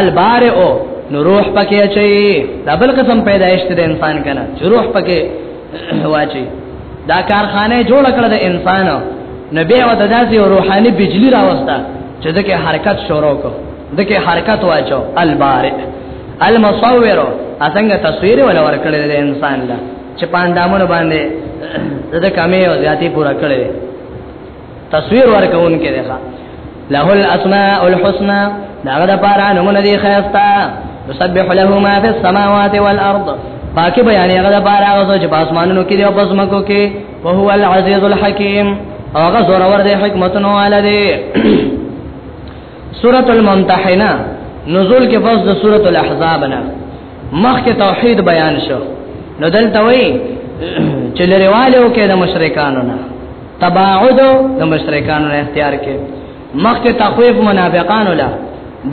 البارئ نو روح پکې چي دا بل قسم پیدایش ته انسان کنه چې روح پکې واچي دا کارخانه جوړ کړ د انسان نو به وته داسې روحاني بجلی راوستا چې دغه حرکت شروع کو دغه حرکت واچو البارئ المصور اسنګ تصویر ولا ور کړل د انسان لا چې پاندامونو باندې د کمی او زیاتی پورا کړل تصویر ورکون کې ده له الاسماء الحسنى داغه د پاره نمونه دي خيستا يسبح له ما في السماوات والارض پاکي بیان هغه د پاره هغه چې په اسمانونو کې دی او په زمکو کې او هو العزيز الحكيم هغه زور ور دي حکمتونو والا دي سورۃ الممتحنه نزول کې پس د سورۃ الاحزاب نه مخکې توحید بیان شو نو دلته وایي چې لريوالو کې د مشرکانو نه تباعد د مشرکانو نه اختیار کې مخکې تخویف منافقانو لا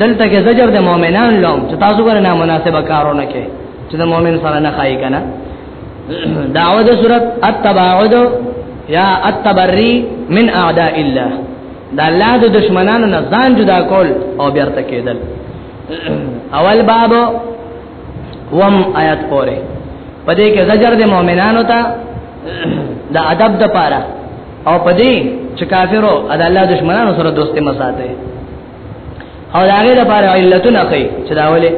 دلته کې زجر د مؤمنان لوم چې تاسو ګره نه مناسبه کارونه کې چې د مؤمن سره نه خای کنه دعوه د صورت التباعد یا التبری من اعداء الله دا الله د دشمنانو نه ځان جدا کول او بیرته کېدل اول باب وم آیات پوره پدې کې زجر د مؤمنانو ته دا ادب د پاره او پدې چې کافرو د الله دشمنانو سره دوستي مساته او هغه د پاره علتونه کوي چې دا ولې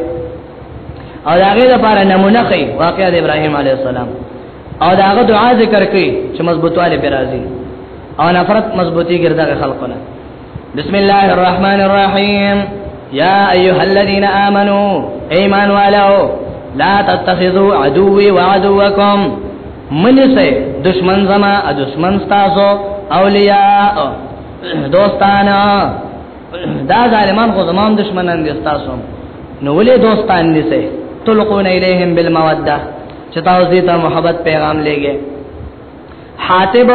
او هغه د پاره نمونه کوي واقعا د ابراهيم عليه السلام او داغه دعا ذکر کوي چې مضبوطواله پر راځي او نفرت مضبوطي ګرځي خلقونه بسم الله الرحمن الرحيم يا ايها الذين امنوا ايمان والو لا تتخذوا عدوي وعدوكم من سي دشمن زما دشمن تاسو اولیاء دوستان دا ظالمان خو زمام دشمنان دي تاسو نو ولې دوستان دي سي تلقون الیهم بالموده چتا اوس دې ته محبت پیغام لګي حاتب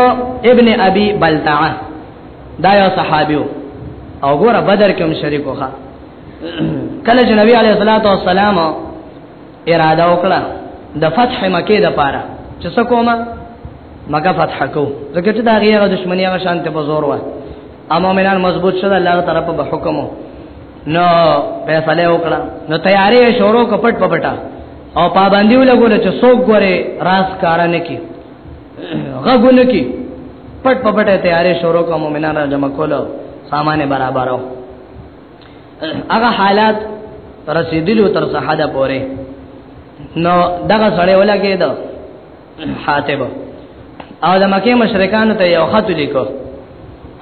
ابن ابي بلتعه دا یو صحابیو او ګوره بدر کې هم شریک وخه کله چې نبی علیه الصلاۃ والسلام اراده وکړه د فتح مکه د پاره چې څه کومه مکه فتح کو ځکه چې دا غیره دښمنی هغه شانته په زور و اما مینان مضبوط شول الله تعالی په حکم نو فیصله وکړه نو تیاری شروع کپټ پپټا او پابندیو لګول چې څوک غره راس کارانه کی غوونه کې پټ په پټه تیارې شروع کوم مؤمنانو جمع کولو سامان برابرو هغه حالات رسیدلو تر صحاده پوره نو دغه سړی ولګي دا حاتب او د مکه مشرکان ته یو خط لیکو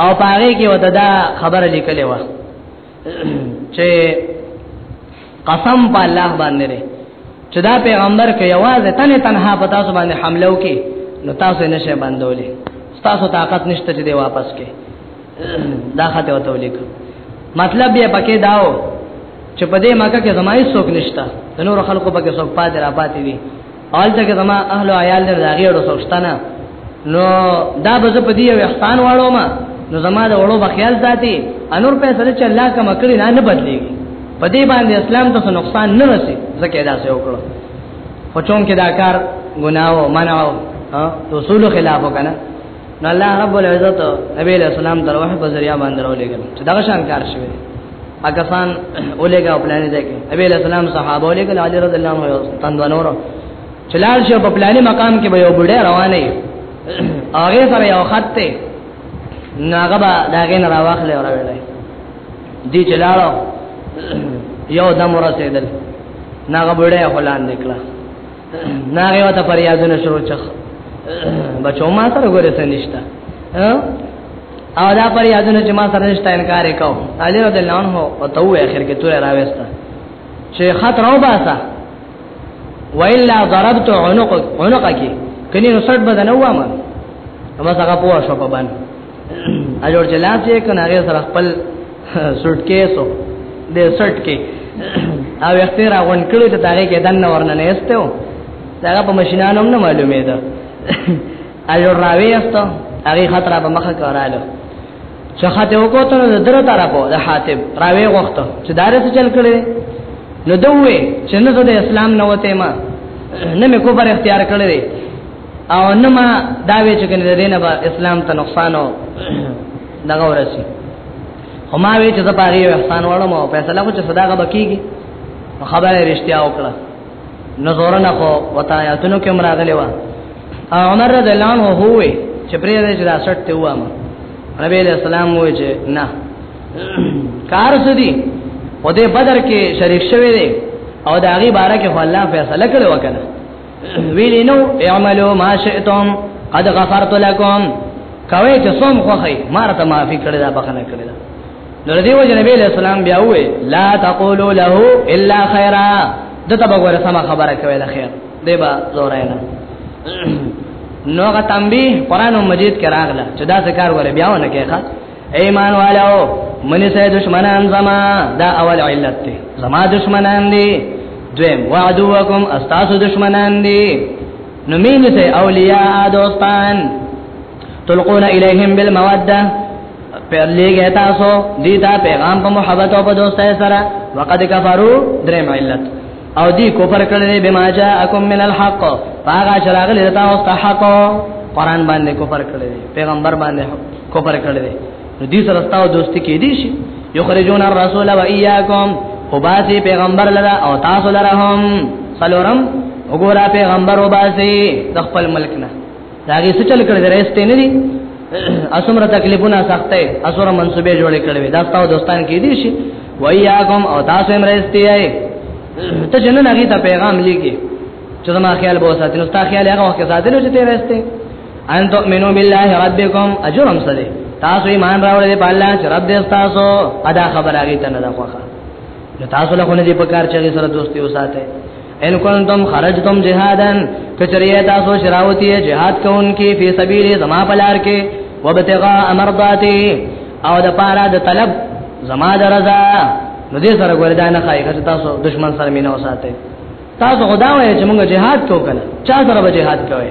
او پاره کې وته دا خبره لیکلې و چې قسم په الله باندې لري چې دا پیغمبر کې یوازې تنه تنها په تاسو باندې حمله وکي نو تاسو نه شي باندولې تاسو طاقت نشته چې دی واپس کې دا خاطه وته ولیک مطلب یې پکې داو چې په دې مکه کې زمای څوک نشته د نور خلکو پکې څوک پاتې را پاتې دي آلته کې زما اهل او عیال در داغي اړو سوچتانه نو دا به په دې یو احسان واړو ما نو زما د وړو بخیال ساتي انور په سره چې الله کوم کړی نه نه بدلېږي په دې باندې اسلام ته نقصان نه رسي ځکه دا څه وکړو خو چون کې دا کار ګناو منعو ها اصول خلاف وکنه نو الله رب العزت نبی علیہ السلام در وحی په ذریعہ باندې راولېګل چې دا شان کار شوی پاکستان اولېګا پلان دی کې نبی علیہ السلام صحابه اولېګل علی رضی الله عنه تند نور چلال شو په پلاني مقام کې به یو بډې روانه هغه سره یو خط ته ناغه با داګه نه راوخلې اور ویلې دی چلالو یو دم ورسېدل ناغه بډې هولان نکړه ناغه وته پر یادونه شروع چخ بچو ما سره ګوره سنشتہ او دا پر یادونه چې ما سره نشته انکار وکاو علي رضی الله عنه او تو اخر کې تور راويستا چې خطر او باسا والا ضربت عنق عنقك کني نو سټ بدن وامه ما څنګه پوه شو په باندې اجور جلاس یې کنه هغه سره خپل سټ کیسو د سټ کې او اختیار غون کړی ته هغه کې دنه ورنه نه استو هغه په ماشینانو نه معلومه ده اجور راوي استو هغه خطر په مخه کوراله چې خاطه وکړو نو دره طرفو د حاتب راوي وخت چې دارې څه چل کړي نو دوی چې نه د اسلام نه وته ما نه مې کوبر اختیار کړی او نو ما دا وی چې کنه د دینه با اسلام ته نقصان او دغه ورسی خو ما وی چې زه پاره یو احسان وړم او فیصله خو چې صداقه بکیږي خبره رښتیا وکړه نو زورنه خو وتا یا تنو کې مراغلی و او عمر رضی الله عنه هوې چې پرې دې دا شرط ته وامه نبی علیہ السلام وې چې نه کار سدي او دې بدر کې شریک شوی دی او دا غي بارے کې الله فیصله کړو وکړه ویلی نو اعملو ما شئتم قد غفرت لكم کوي چې څوم خوخی مارته معافي کړی دا بخنه کړی دا نو دیو جنبی علیہ السلام بیا وې لا تقولوا له الا خیرا دته بغوره سم خبره کوي د خیر دی با زوراینه نو غ تنبیه قران مجید کې راغله چې دا ذکر وره بیاونه کېخه ایمان والو منی سه دشمنان زما دا اول علت دی زما دشمنان دی دویم وعدوکم استاسو دشمنان دی نو مين سه اولیاء دوستان تلقون الیہم بالموده پر لیگه تاسو دیتا پیغام په محبت او په دوستۍ سره وقد کفرو درم علت او دی کفر کړل به ما جاءکم من الحق پاغا چراغ لرتا او حق قران باندې کفر کړل پیغمبر باندې کفر کړل نو دې سره تاسو دوستی کې دي شي یخرجون الرسول و ایاکم وباسي پیغمبر لرا او تاسو لرا هم سلورم وګورا پیغمبر وباسي د خپل ملک نه داګه څه چل کړی درې ستې نه دي اسمره تکلیفونه سختې اسوره منسوبې جوړې کړې دا تاسو دوستان کې دي شي وایاکم او تاسو هم رستي اي ته جنن هغه ته پیغام لیکي چې زما خیال به وساتې نو تاسو خیال هغه وخت ساتل چې ته رستي ان تؤمنو بالله ربکم اجرم سره تاسو ایمان راوړل په الله چې رب دې تاسو ادا خبر هغه ته نه ده خوخه نو تاسو له خونه دې په کار چې سره دوستي وساته ان کنتم خرجتم جهادا کچریه تاسو شراوتی جهاد کوونکی فی سبیل زما پلار کې وابتغاء مرضاتی او د پارا د طلب زما د رضا نو دې سره ګور دا نه خای که تاسو دشمن سره مینه وساته تاسو خدا وایي چې موږ جهاد کوو کله چا سره به جهاد کوي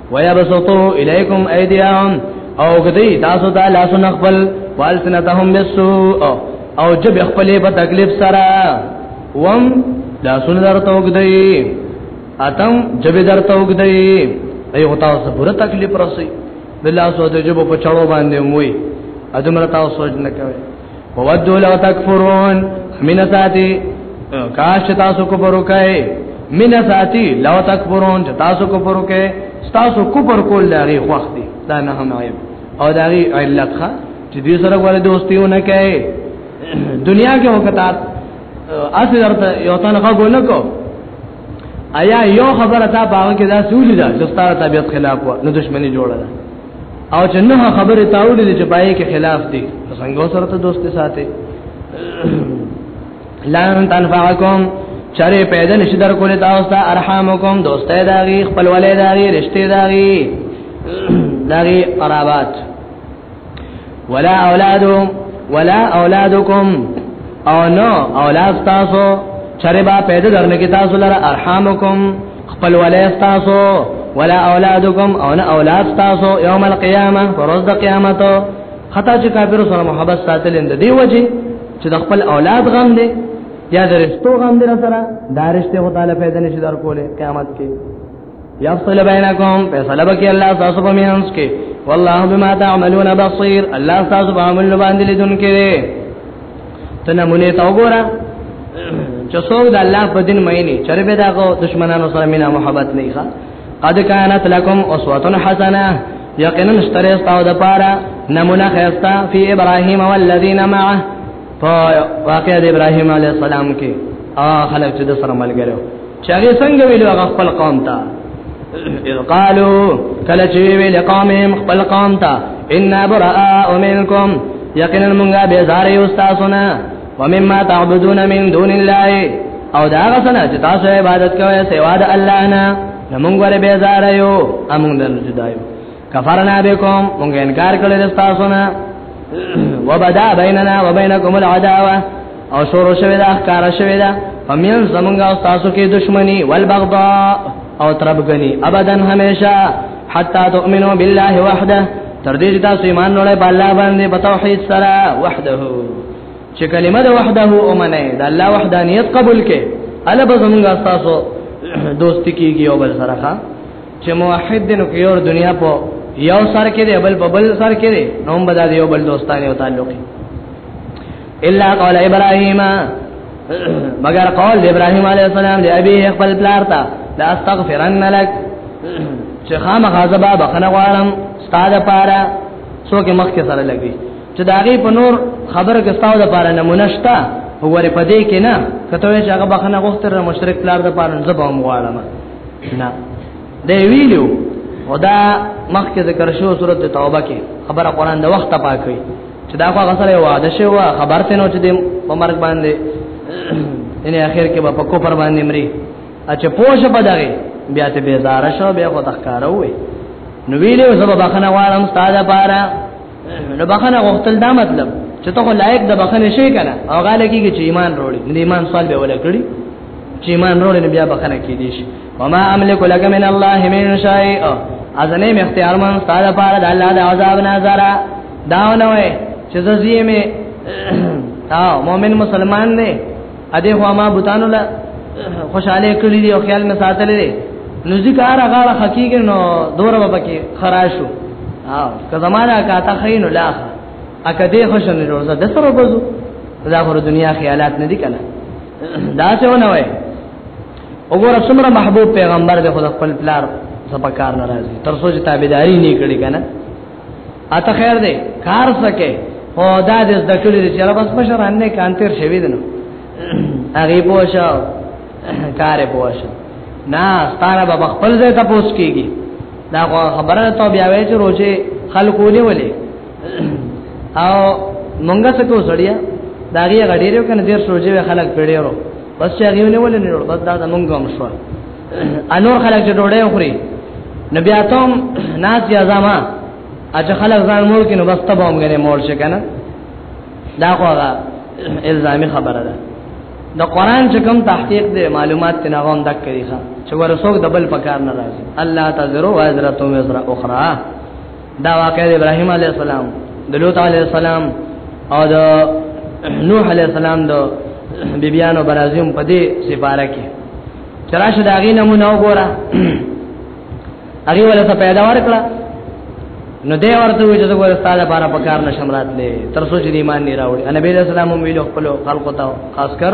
ويبسطوا اليكم ايديهم او غدي تاسو ته لاسونه خپل والسنتهم بالسوء او جب خپل په تکلیف سره وم لاسونه درته وګدي اتم جب درته وګدي ایو تاسو پوره تکلیف راسي د لاسو د جب په چړو باندې موي ادمره تاسو سوچ نه کوي وودو لو تکفرون من ساتی کاش تاسو کو پروکای من ساتی لو تکفرون تاسو کو پروکای تاسو کو پر کول لري وخت دی دا نه هم عیب او دا غي علت ښه چې دې سره غوړې دوستیونه کوي دنیا کې وخت اته درته یو تنخه ګولکو ایا یو خبره تا باغ کې دا سولې ده چې ستاره طبيعت خلاف و نو دښمنی جوړه ده او چې نه خبره تاولې چې پای کې خلاف دي څنګه سره ته دوست ساتي لان تنفعکم چرې پیدا نشي در کولې تاسو ته ارحامکم دوستای داغي خپلولې داغي رشتہ داغي داغي قرابات ولا اولادو ولا اولادکم او نو اولاد تاسو چرې با پیدا درنه کې تاسو لره ارحامکم خپل ولې تاسو ولا اولادکم او نه اولاد تاسو یوم القیامه پروز د قیامت خطا چې کافر سره محبت ساتل اند دی وجه چې د خپل اولاد غم دی یا د رښتو غم دی سره دا رښتې هو تعالی پیدا نشي در کوله قیامت کې یفصل بینکم فیصله بکی الله تاسو په مینس کې والله بما تعملون بصیر الله تاسو په عمل باندې لیدون کې ته نمونه تا وګوره چې څوک د الله په دین مینه چرې به داغو دشمنانو سره مینا محبت نه ښه قد كانت لكم اسوه حسنه یقینا اشتريت او د پاره نمونه خيستا فی ابراهیم والذین معه په واقعې د ابراهيم عليه السلام کې ا خلک چې د سره ملګرو چې هغه څنګه ویلو هغه خپل قوم ته اذ قالوا کله چې ویل قومهم خپل قوم ته ان براء منکم یقینا موږ به زار یو تاسو نه ومما تعبدون من دون الله او دا هغه څنګه چې تاسو عبادت کوئ سوا د الله نه موږ ور به زار یو امون دل جدایو کفرنا بكم مونږ انکار کړی د تاسو نه وبدا بیننا وبینکم العداوه او شروع شوه دا ښکارا شوه دا فمن زمونږ او تاسو کې دښمنی والبغضاء او تربګنی ابدا همیشه حتا تؤمنو بالله وحده تر دې چې تاسو ایمان وروړی په الله باندې په توحید سره وحده چې کلمه د وحده او منه د الله وحدانیت قبول کې الا به زمونږ تاسو دوستی کیږي او بل سره چې موحد دین او یور دنیا په یو سر کې دی بل په بل سر کې دی نو هم بدا دی یو بل دوستانه او تعلق الا قول ابراهیم مگر قول ابراهیم علیه السلام دی ابي خپل پلار ته لا استغفرن لك چې خامخا زبا بخنه غواړم ستاده پاره څوک مخ کې سره لګي چې داغي په نور خبره کې ستاو د پاره نمونه شته وګوره پدې کې نه کته چې هغه بخنه غوښتره مشرک پلار د پاره زبا مغواړم نه دی ویلو خدا مخکې ذکر شو سورته توبه کې خبره قران د وخت پاکوي چې دا هغه سره وعده شو خبر ته نو چې د عمر باندې ان اخر کې په کوپر باندې مري اچھا پوښ بدغه بیا ته بیزار شو بیا خو تخکارو وي نو ویلو زما بخنه غواړم ستاده پاره نو بخنه غوښتل دا مطلب چې ته لایق د بخنه شي کنه او غاله کېږي چې ایمان وروړي نو ایمان سوال به ولا کړی چې ایمان وروړي نو بیا بخنه کې دي شي وما املک لك من الله من شيء ازنه می اختیار من ستاره پاره د الله د عذاب نه زرا داو نه وي چې زوی می او مؤمن مسلمان دی ا دې هو ما بوتانو له خوشاله کړی دی او خیال می ساتل دی نو ذکر هغه حقیقت نو دور بابا کې خراشو او که زمانہ کا تا خین لا اکه دې خوشن روزه د سره بزو دا خور دنیا خیالات نه دي کنه دا څه ونه وای وګوره څومره محبوب پیغمبر دی خدای خپل پلار سپکار ناراضي تر څو چې تابعداري نه کړی کنه اته خیر دی کار سکے او دا د ذکر دې چې بس مشران نه کانتر شوی دنو هغه پوښا کار پوښا نه ستاره به خپل ځای ته پوس کیږي دا خبره ته بیا وای چې روزه خلکو نیولې او مونږه څه کو سړیا دا غي غډیرو کنه ډیر سوچي خلک پیډیرو بس چې هغه نه ولې نه جوړ بس دا مونږ هم شو انور خلک چې ډوډۍ خوري نبي اتم ناز یا زما اجه خلک ځان مول کې نو بس ته بوم غني مول شي کنه دا خو هغه الزامي خبره ده د قران چې کوم تحقیق دی معلومات تنا غوم دک کړي ښا چې ورسوک دبل پکار ناراضي الله تعالی وازرتو وزر اخرى دا واقعه ابراهيم عليه السلام د لوط عليه السلام او د نوح عليه السلام د بیبيانو برازم په دې سفاره کې چرشه دا غي نمونه وګوره هغه ولا څه پیدا ورکړه نو دې ورته وې چې وګوره ستاده لپاره پکار نشم راتلې تر سوچ دې ایمان نه راوړي نبی رسول الله مو ویلو خپل خلقو ته خاص کر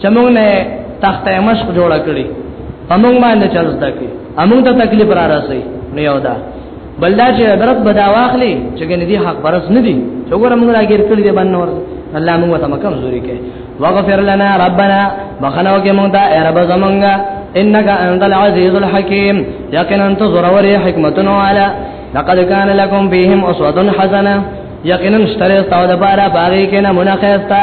چې موږ نه تخت مشق جوړ کړی امون باندې چل زده کی امون ته تکلیف را رسي نه یو دا بلدا چې عبرت بدا واخلي چې ګنې دي حق پرس نه دي چې ګور موږ راګیر کړی دی باندې ور الله موږ ته کمزوري کې واغفر لنا ربنا بخنو کې موږ ته اے رب زمونږه انك انت العزيز الحكيم يقينا تزور وري حكمتنا على لقد كان لكم فيهم اسوه حسنه یقینا اشتری استاو د بارا باغی کنا منخیستا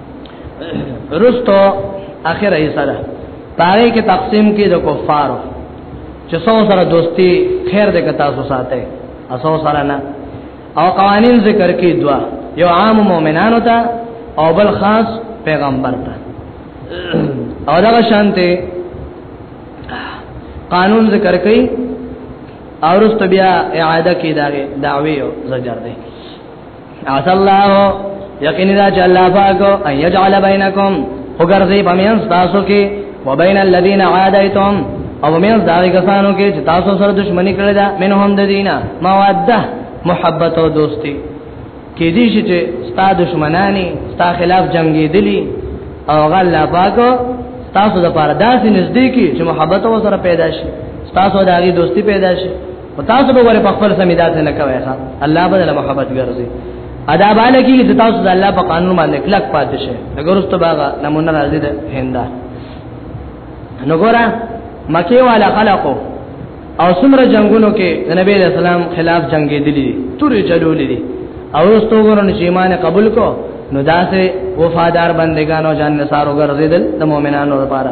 رستو اخر ایسا ده پاره کې تقسیم کې د کفارو چې څو سره دوستي خیر دې کتا سو ساته اسو سره نه او قوانین ذکر کې دوا یو عام مؤمنانو ته او بل خاص پیغمبر ته او دا شانته قانون ذکر کې اورست بیا اعاده کې داغه دعوی او زجر دی عسى الله یقینا دا چې الله پاک ان يجعل بينكم وګرځي پمین تاسو کې وبين الذين عاديتم او مې داغه کسانو کې چې تاسو سره دښمنی کړې ده منهم د دینه مواده محبت او دوستي کې دې چې ستا دښمنانی ستا خلاف جنگي دي او غل پاک تاسو د پاره داسې نږدې کې چې محبت و سره پیدا شي تاسو د هغه دوستي پیدا شي او تاسو به ور په خپل سمیدات نه کوي ښا الله بدل محبت ګرځي ادا باندې کې چې تاسو د الله په قانون باندې کلک پاتې شئ نګورستو باغ نمونه راځي ده هندا نګورا مکه والا خلقو او سمره جنگونو کې د نبی له سلام خلاف جنگې دي تورې چلولې دي او رستو ورن چې ایمان قبول کو نو داسې وفادار بندگانو جان نثارو ګرځیدل د مؤمنانو لپاره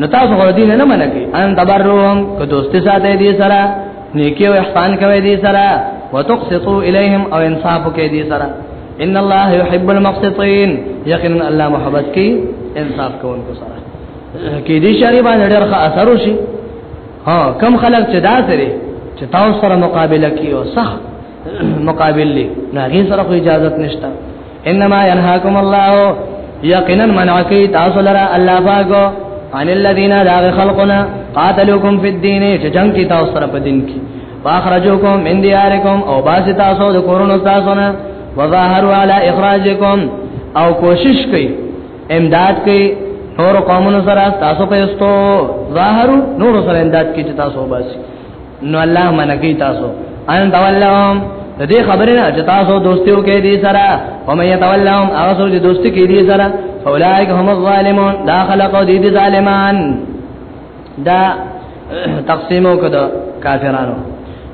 نو تاسو غوړ دین نه منګي ان تبرهم که دوستي ساته دي سره نیکی او احسان کوي دي سره وتقسطوا اليهم او انصاف کوي دي سره ان الله يحب المقسطين یقینا الله محبت کوي انصاف کوونکو سره کې دي شری باندې ډېر ښه اثر وشي ها کم خلک چې دا سره چې تاسو سره مقابله کوي او صح مقابل لی ناغی سره خو اجازت نشتا انما ينهاكم الله یقینا منعکی تاسو لرا الله باغو عن الذين داغ خلقنا قاتلوكم في الدين چې جنگ کی تاسو سره په دین کې واخرجوکم من دیارکم او باز تاسو د کورونو تاسو نه وظاهروا على اخراجکم او کوشش کوي امداد کوي نور قومونو سره تاسو په استو ظاهرو نور سره امداد کوي چې تاسو باسي نو الله منکی تاسو ان تولهم د دې خبرې نه چې تاسو دوستیو کې دي سره او مې تولهم هغه څو چې دوستي کې دي سره اولایک هم الظالمون دا خلقو دي دي ظالمان دا تقسیمو کده کافرانو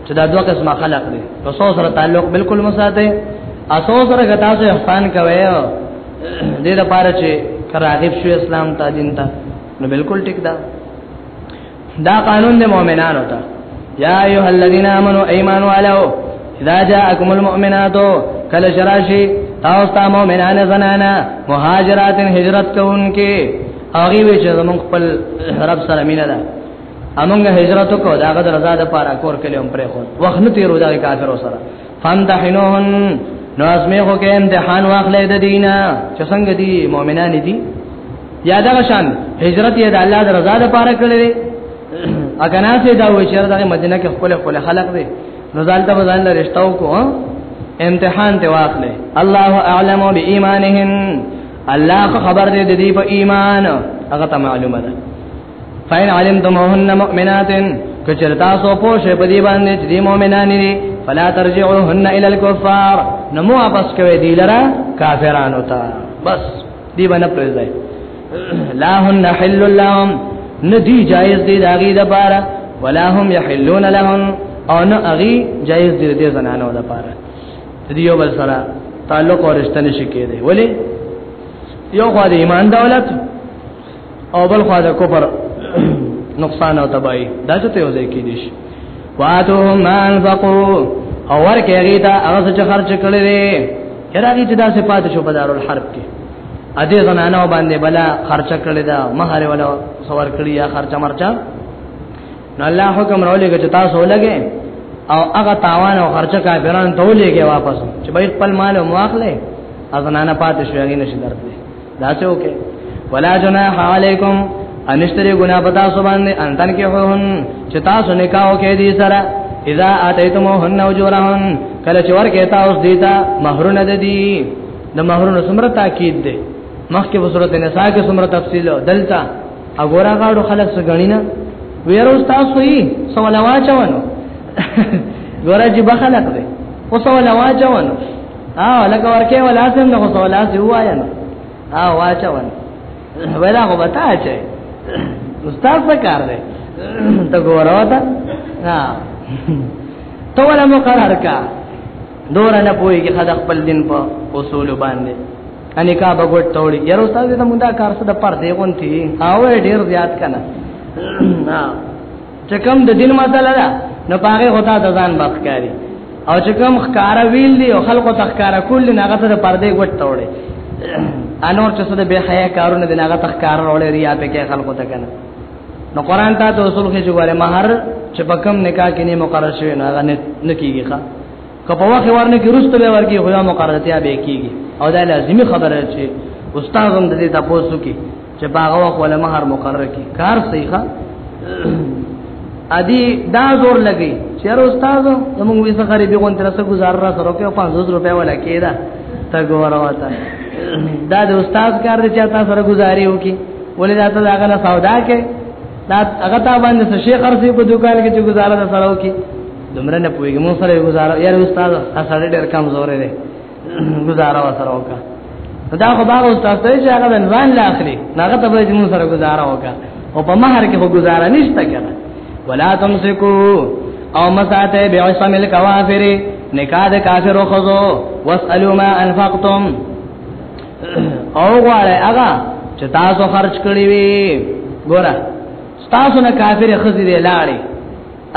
چې دا دوه قسمه خلق دي نو څو سره تعلق بالکل مساته اسو سره غتا سه احسان کوي دې لپاره چې کراغب شو اسلام ته دین ته نو بالکل ټیک ده دا قانون د مؤمنانو ته یا ایه الذین آمنو ایمان والو اذا جاءکم المؤمنات کل شراشی تاسو ته مؤمنان زنانا مهاجرات هجرت کوونکې هغه وی چې زمون خپل رب سره مینه ده امونږ هجرت کو دا غد رضا ده پارا کور کلیوم پرې خو وخت نه تیرو دا کافر سره فامتحنوهن نو اسمه خو کې امتحان واخلې د دینه چې څنګه دي مؤمنان دي یا دا شان هجرت یې د الله د رضا لپاره کړی دی اګه نه سي دا وې چې د مدینه کې خپل خپل خلق دی نو ځالته ځان له رښتاو کو امتحان ته واخلې الله اعلم بإيمانهم الله خبر دې دې په ایمان هغه ته معلومه ده فاین علمتموهن مؤمنات کچرتا سو پوشه په دې باندې چې دې مؤمنان دي فلا ترجعوهن الى الكفار نمو واپس کوي دې لره کافرانو ته بس دی باندې پرځای لا هن حل لهم ندی جائز دی داغي د پاره ولا هم يحلون لهم او نه اغي جائز دی د زنانو د پاره دې یو بل سره تعلق او رشتہ نشي کېده ولی یو خو د ایمان دولت او بل خوا د کفر نقصان او تباہی دا څه ته وځي کې دي واتهم ما انفقوا او ورکه غیتا هغه څه خرچ کړل دي یراږي چې دا صفات شو په دارو الحرب کې ا دې زنانو باندې بلا خرچ کړل دا مہر ولا سوار کړی یا خرچ مرچا نو الله حکم راولېږي چې تاسو ولګي او هغه تاوان او خرچه کافرانو ته ولېږي واپس چې بیر خپل مال او مواخله ازنانه پاتې شوې نه شي درته دا څه وکي ولا جناح علیکم انشتری گنا پتا سو باندې ان تن کې هون چې تاسو نکاح کې دي سره اذا اتیتموهن اجورهن کله چې ورکه تاسو دیتا مہرونه د دي د مہرونو سمره تاکید ده مخکې په صورت نساء کې سمره تفصیل دلته اګورا غاړو خلک سګڼینا ویرو تاسو یې سوال واچونو ګورا چې بخلق ده او سوال واچونو او لکه ورکه ولا سم نو سولا سی وایا نو او واچا ون ولا کو بتا چي استاد څه کار دی ته ګورو تا ها تو ولا مقرر کا دور نه پوي کې خد خپل دین په اصول باندې اني کا بغوت توړي یار استاد دې مونږه کار څه د پر دی غونتی او ډیر زیات کنه ها چې کوم د دین مسله ده نو پاره هوتا د ځان بخ کاری او چې کوم خکارا ویل دی او خلکو تخکارا کول نه هغه سره پردې ګټ توړي انور چې سره به حیا کارونه دی نه هغه تخکارا وړي ریا په کې خلکو ته کنه نو قران ته د اصول کې جوړه مہر چې په کوم نکاح کې نه مقرر شوی نه هغه نه کیږي ښا کپه واخ ورنه کې رسته به ورکی خو یا مقررتیا به کیږي او دا لازمی خبره چې استاد هم د دې تاسو کې چې باغه وخت ولا مہر مقرر کی کار صحیح ښه ادي دا زور لګي چې استاد موږ وې څه غریبي غون تر څه گزار را سره کې 500 روپیا ولا کېدا تا ګور واتا دا د استاد کار دې چاته سره گزاري وکي ولې دا ته هغه نه سودا کې دا هغه تا باندې څه شي خرڅي په دکان کې چې گزاره سره وکي دومره نه پويګم سره گزاره یار استاد اصل ډېر کمزور دی گزاره وسره وکړه دا خو باغ استاد ته چې هغه ځان لا اخلي هغه ته به موږ سره گزاره وکړه او په مہر کې خو گزاره نشته کنه ولا تمسکو او مساته بعصم الكوافر نکاح د کافر خزو واسالو ما انفقتم او غواړی هغه چې تاسو خرج کړی وي ګوره تاسو نه کافر خزې دی لاړې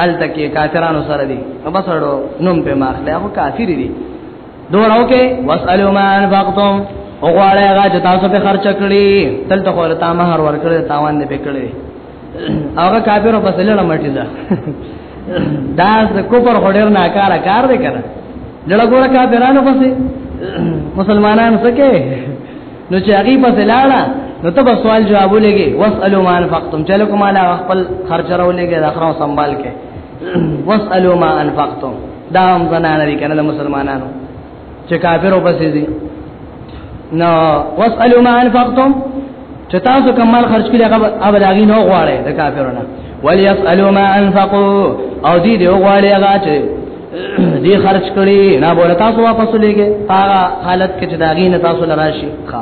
ال تکي کافرانو سره دي نو بس ورو نوم په ماخ له هغه کافر دي دوړو کې واسالو ما انفقتم او غواړی هغه چې تاسو په خرچ کړی تل ته خور تا مہر ور کړی تاوان دې پکړی هغه کافرو بس لړ مټی ده دا د کوپر هډر نه کار کار دی کنه لړ ګور کافرانو پسې مسلمانانو سکے نو چې هغه په لاړه نو ته به سوال جواب ولګي واسالو ما انفقتم چلو کومه لا خپل خرچ راولګي د اخرو سنبال کې واسالو ما انفقتم دا هم زنانه دي کنه مسلمانانو چې کافرو پسې دي نو واسالو ما انفقتم چې تاسو کمال خرج کړي هغه ابلاغي نو غواړي د کافرونو وليسالو ما انفقوا او دې دې غواړي هغه چې دی خرج کړي نه بوله تاسو واپس لګي هغه حالت کې چې داغي نه تاسو لراشي ښا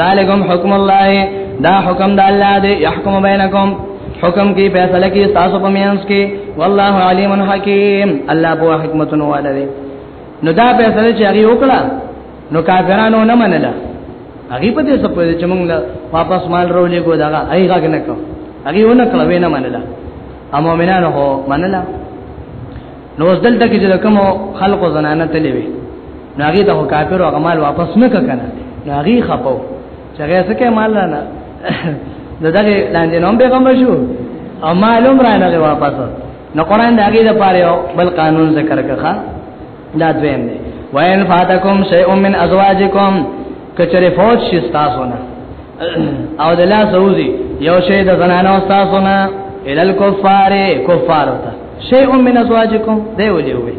ذالکم حکم الله دا حکم د الله دی يحكم بينكم حکم کی فیصله کی تاسو په میانس کې والله علیم حکیم الله په حکمت نو والي نو دا فیصله چې هغه وکړه نو کافرانو نه منله هغه په دې سپوږ چې موږ واپس مال رولې کو دا هغه نه کو هغه ونه کړو نه منله امو مینانو منله نو ځل دغه چې کوم خلق او زنانه تلې وي ناغي ته کافر او غمال واپس نه کنه ناغي خپو چې هغه څه کې مال نه دغه لاندې نوم به کوم شو او معلوم را نه واپس نو قران دا غي د پاره بل قانون ذکر کړه دا دویم دی وَإِنْ فَاتَكُمْ شَيْءٌ مِّنْ أَزْوَاجِكُمْ کچره فوج شي تاسو نه او د لاس اوزي یو شی د زنانو تاسو نه ال الکفار کفار ته شیء من ازواجکم دی ولي وي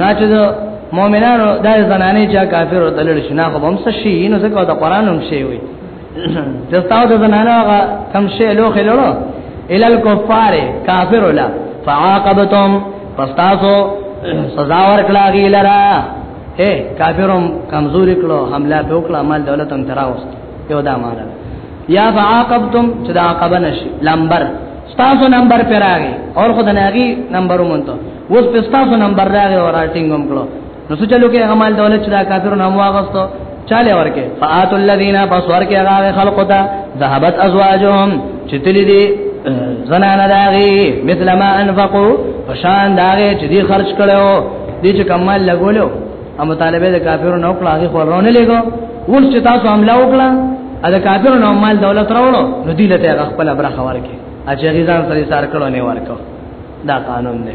نه چې د مؤمنانو د زنانې چې کافر ته لړ شي نه خو هم څه شي نو ځکه د قران هم شي وي د تاسو د زنانو کم شی لوخ لړو ال الکفار کافر ولا فعاقبتم فاستاسو سزا ورکړه غیلرا اے کافرم کمزوري کړو حمله په وکړه مال دولت هم تراوست یو دا مال یا فعاقبتم چې دا عقب نشي لمبر ستاسو نمبر پر راغی اور خدای ناغي نمبر مونته اوس په ستاسو نمبر راغی او راټینګم کړو نو څه چلو کې عمل دولت چې دا کافرون هم واغستو چاله ورکه فات الذين پس ورکه هغه خلق ته ذهبت ازواجهم چې تللی دي زنانه داغي مثل ما انفقوا فشان داغي چې دي خرج کړو دي چې کمال لګولو او مطالبه د کافرو نو کړه هغه خورونه لګو ول چې تاسو حمله وکړه ا د کافرو نو مال دولت راوړو نو دی لته خپل برخه ورکه اجازه ځان سره سار کړو نه ورکو دا قانون دی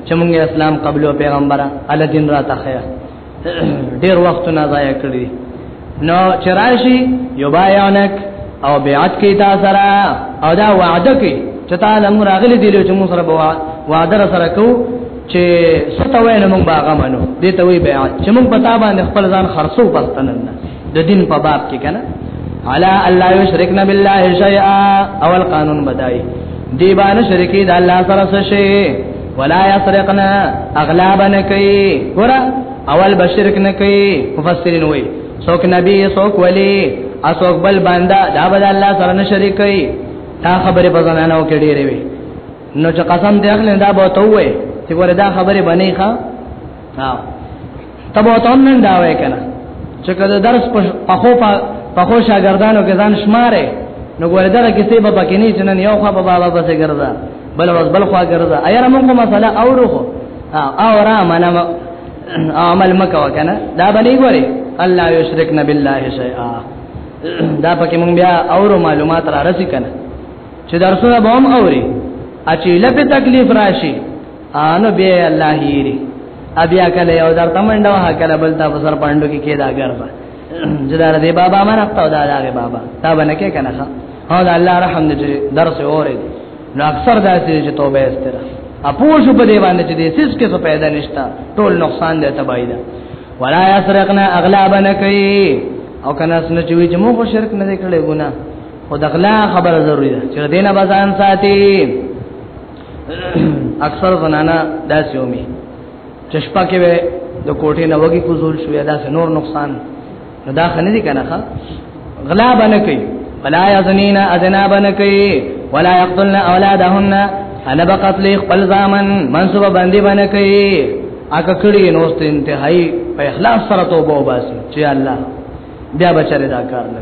چې مونږ اسلام قبل او پیغمبره ال دین را تخیا ډیر وخت نه ضایع کړی نو چرایشی یبایانک او بیعت کی تا سره او دا وعده کی چې تا لم راغلی دی چې مونږ سره بوا وعده سره کو چې ستوي نه مونږ باغ منو دې ته وی بیعت چې مونږ پتا باندې خپل ځان خرڅو پښتنن د دین په باب کې کنه علا الله یشرکنا بالله شیئا اول قانون بدای دی باندې شرکی د الله سره څه شي ولا يسرقنا اغلابن کوي ګور اول بشرک نه کوي مفسرین وایي څوک نبی څوک ولی اسوک بل بندا دا بل الله سره نه شریک کوي دا خبره په زمانو کې ډېرې وي نو چې قسم دې اخلي دا به ته وې چې ګوره دا خبره بنې ښا تبو ته هم نن دا وای کنه چې کله درس په خو په خو شاګردانو کې ځان شماره نو ګوره دا کیسه به پکې نه چې نن یو خو بابا بابا څه ګرځا بل ورځ بل خو ګرځا ایره موږ مسله اورو خو او را منه عمل مکو کنه دا بنې ګوره الله یشرکنا بالله شیئا دا پکې مونږ بیا اورو معلومات را رسې کنه چې درسونه به هم اوري اچې لپاره تکلیف راشي انو به الله هیری ابیا کله یو در تمنډه وه کله بل تا بسر پاندو کې کېدا ګرځا جدار دی بابا ما نه پتاو دا دا بابا تا باندې کې کنه ها او دا الله رحم دې درس اورې نو اکثر دا چې توبه استره اپوش په دی باندې چې دې سس کې څه پیدا نشتا ټول نقصان دې تباہی ده ولا یسرقنا اغلابنا کوي او کنه سن چې وی چې مو شرک نه کړي ګنا خو دغلا خبره ضروری ده چې دینه بزان ساتي اکثر زنانا داسې ومي چې شپه کې به د کوټې نه وګي کوزول شو یا داسې نور نقصان نو دا خنه دي کنه غلا باندې کوي ولا یزنین اذنا باندې کوي ولا یقتلن اولادهن انا بقتل خپل زامن منسوب باندې باندې کوي اګه کړي نو ست انتهائی په اخلاص سره توبه وباسي چې الله بیا بچره دا کار نه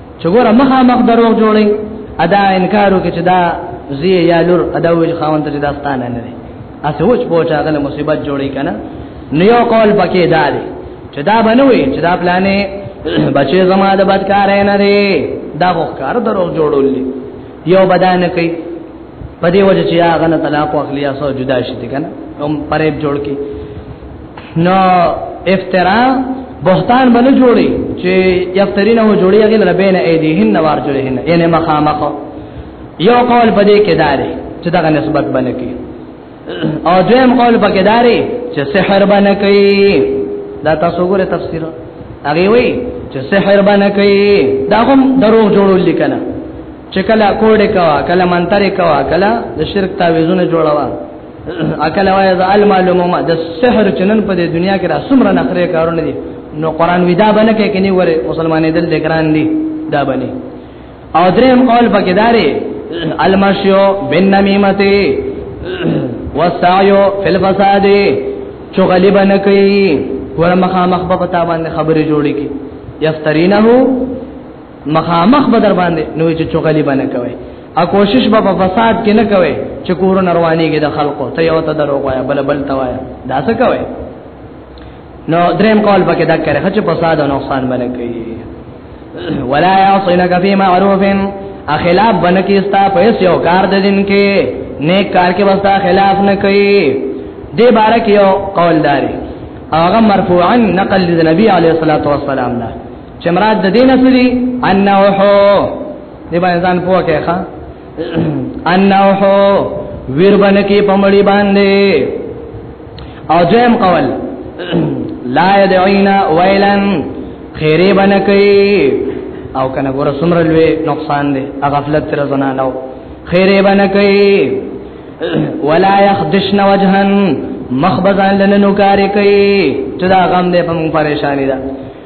چې ګوره مخه مخ دروغ جوړي ادا انکارو کې چې دا زی یا لور ادا وې خاوند ته داستانه نه لري اسه وچ پوچا غل مصیبت جوړي کنه نو یو قول پکې دالي چې دا بنوي چې دا پلانې بچي زما د بدکار نه دی دا وکړ دروغ جوړولې یو بدانه کوي په دې وجه چې هغه نه طلاق واخلي یا سو جدا شي کنه هم پرېب جوړ کې نو افترا بهتان باندې جوړي چې یفترینه و جوړي هغه لبین ایدیهن نوار جوړهن یعنی مخامخ یو قول بده کې داري چې دا نسبت باندې کې او دویم قول پکې داري چې سحر باندې کوي دا تاسو ګوره تفسیر هغه وی چې سحر باندې کوي دا هم درو جوړول لیکنه چې کله کوډه کوا کله منتره کوا کله د شرک تعویذونه جوړوا اکل وای ز المعلوم ما د سحر چنن په دنیا کې را سمره نخره کارونه دي نو قران ودا بنه کې کني وره مسلمانې دل دګران دي دا بني او دریم قول پکې داري المشیو بن نمیمتی وسایو فل فساد چو غلیبا نکي ورمخه مخبه پتا باندې خبره جوړي کی یفترینه مخامخ بدر باندې نو چې چوغلی باندې کوي ا کوشش به په فساد کې نه کوي چې کور نروانی کې د خلقو ته یو ته درو وایا بل بل ته وایا دا څه کوي نو دریم کول پکې دا کړي چې فساد او نقصان باندې کوي ولا يعصينك في معروف اخلاف بنکی استا پیس یو کار د دین کې نیک کار کې وستا خلاف نه کوي دې باره کې یو قول داري هغه مرفوعا نقل د نبی عليه الصلاه والسلام نه چې مراد د دین څه دي انه هو دې باندې ځان پوهه کې ښا انه هو ویر باندې کې پمړي باندې او جام قول لا يدعينا ويلا خیره باندې کوي او کنه ګور سمره لوي نقصان دي غفلت تر زنانو خیره باندې کوي ولا يخدشن وجها مخبزان لننو کاری کوي چې دا غم دې په مون پریشانی ده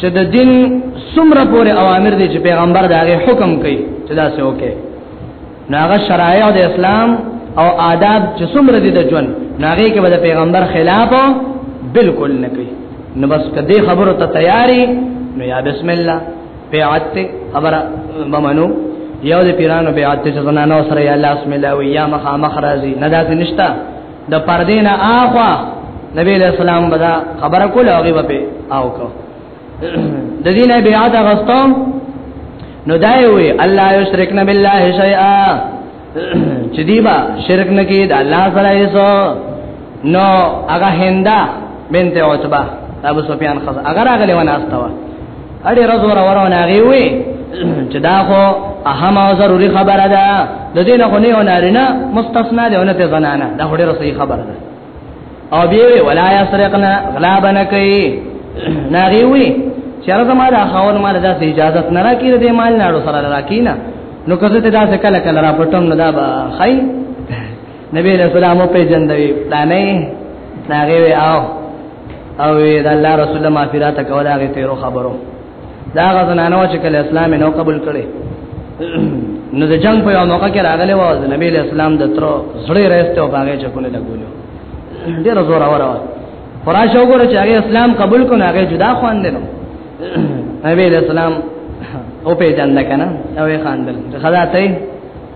چې د دین څومره پورې اوامر دي چې پیغمبر دا غي حکم کوي چې دا څه وکړي ناغه شرایع د اسلام او آداب چې څومره دي د ژوند ناغه کې به د پیغمبر خلاف بالکل نه کوي نو بس کدی خبرو ته تیاری نو یا بسم الله بیعت ته خبره بمنو یو د پیرانو بیعت ته ځنانو سره یا الله بسم الله وی یا مخامخ راځي نه داسې نشتا د پردې نه اخوا نبی علیہ السلام بدا خبر کول او غیبه په او کو د دینه بیا دا غستو نو دای وی الله یشرکنا بالله شیئا چې دیبا شرک نه کې د الله سره ایسو نو هغه هندا بنت عتبہ ابو سفیان خزر اگر هغه لونه استوا اړې رزو را ورونه غي وي چې دا خو اهم او ضروري خبره ده د دې نه خو نه ونارینه مستثنا ده ونته زنانه دا هډه رسي خبره ده او بیا ولا یسرقنا غلا بنکې ناغي وي چې راځه ما دا خاون ما دا اجازه نه راکې دې مال نه اړو سره راکې نه نو کزه ته دا څه کله کله را پټم نه دا خای نبی له سلام په جندوي دا نه دا غوي او او د الله رسول ما پیرا ته کولا غي تیرو خبرو دا غزنا نو چې کله اسلام نو قبول کړي نو د جنگ په یو موقع کې راغلی و د نبی اسلام د تر زړه راځته او باغې چکونه لګولو ډیر زور اور اور فراش وګوره چې هغه اسلام قبول کونه هغه جدا خواندې نو نبی اسلام او په جنده کنه او خواندل خدا ته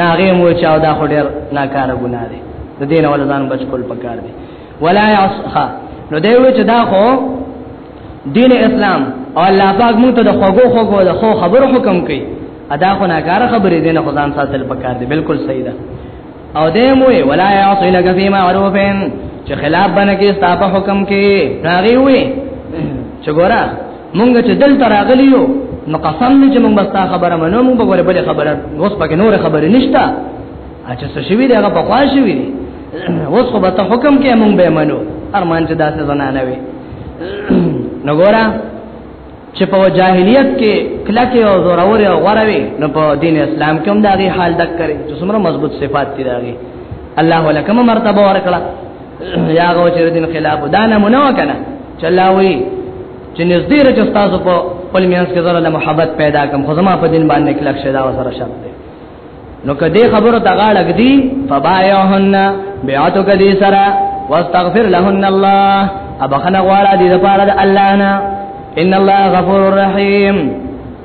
ناغه مو چاو دا خډر ناکاره ګناه دي د دین ول ځان بچ کول پکار دي ولا یصخا نو دی و چې دا خو دین اسلام او الله پاک موږ ته د خوګو خوګو د خو خبر حکم کوي ادا خو ناکاره خبرې دین خو ځان ساتل پکار دي بالکل صحیح ده او دې مو ولا یصل لك فی معروف چې خلاف بنه کې ستاپه حکم کې راغي وي چې ګورا مونږ چې دلته راغلی یو نو قسم دې چې مونږ بستا خبره منو مونږ به بل خبره اوس پکې نور خبره نشته اچھا څه شوی دی هغه په خوا شوی دی اوس خو به ته حکم کې مونږ به منو ارمان چې داسې زنانه وي نو ګورا چې په جاهلیت کې کلک او زورور او غروي نو په دین اسلام کې هم دا غي حال دک کړي چې څومره مضبوط صفات دي دا غي الله ولکم مرتبه ورکړه یا غو چې دین خلاف دا نه منو کنه چلاوي چې نږدې رچ تاسو په خپل میانس کې زره محبت پیدا کم خو زما په دین باندې کلک شې دا وسره شرط دی نو کدی خبرو تغاړګ دی فبایهن بیعتو کدی سرا واستغفر لهن الله ابخنا غواړه دې لپاره د الله نه ان الله غفور رحیم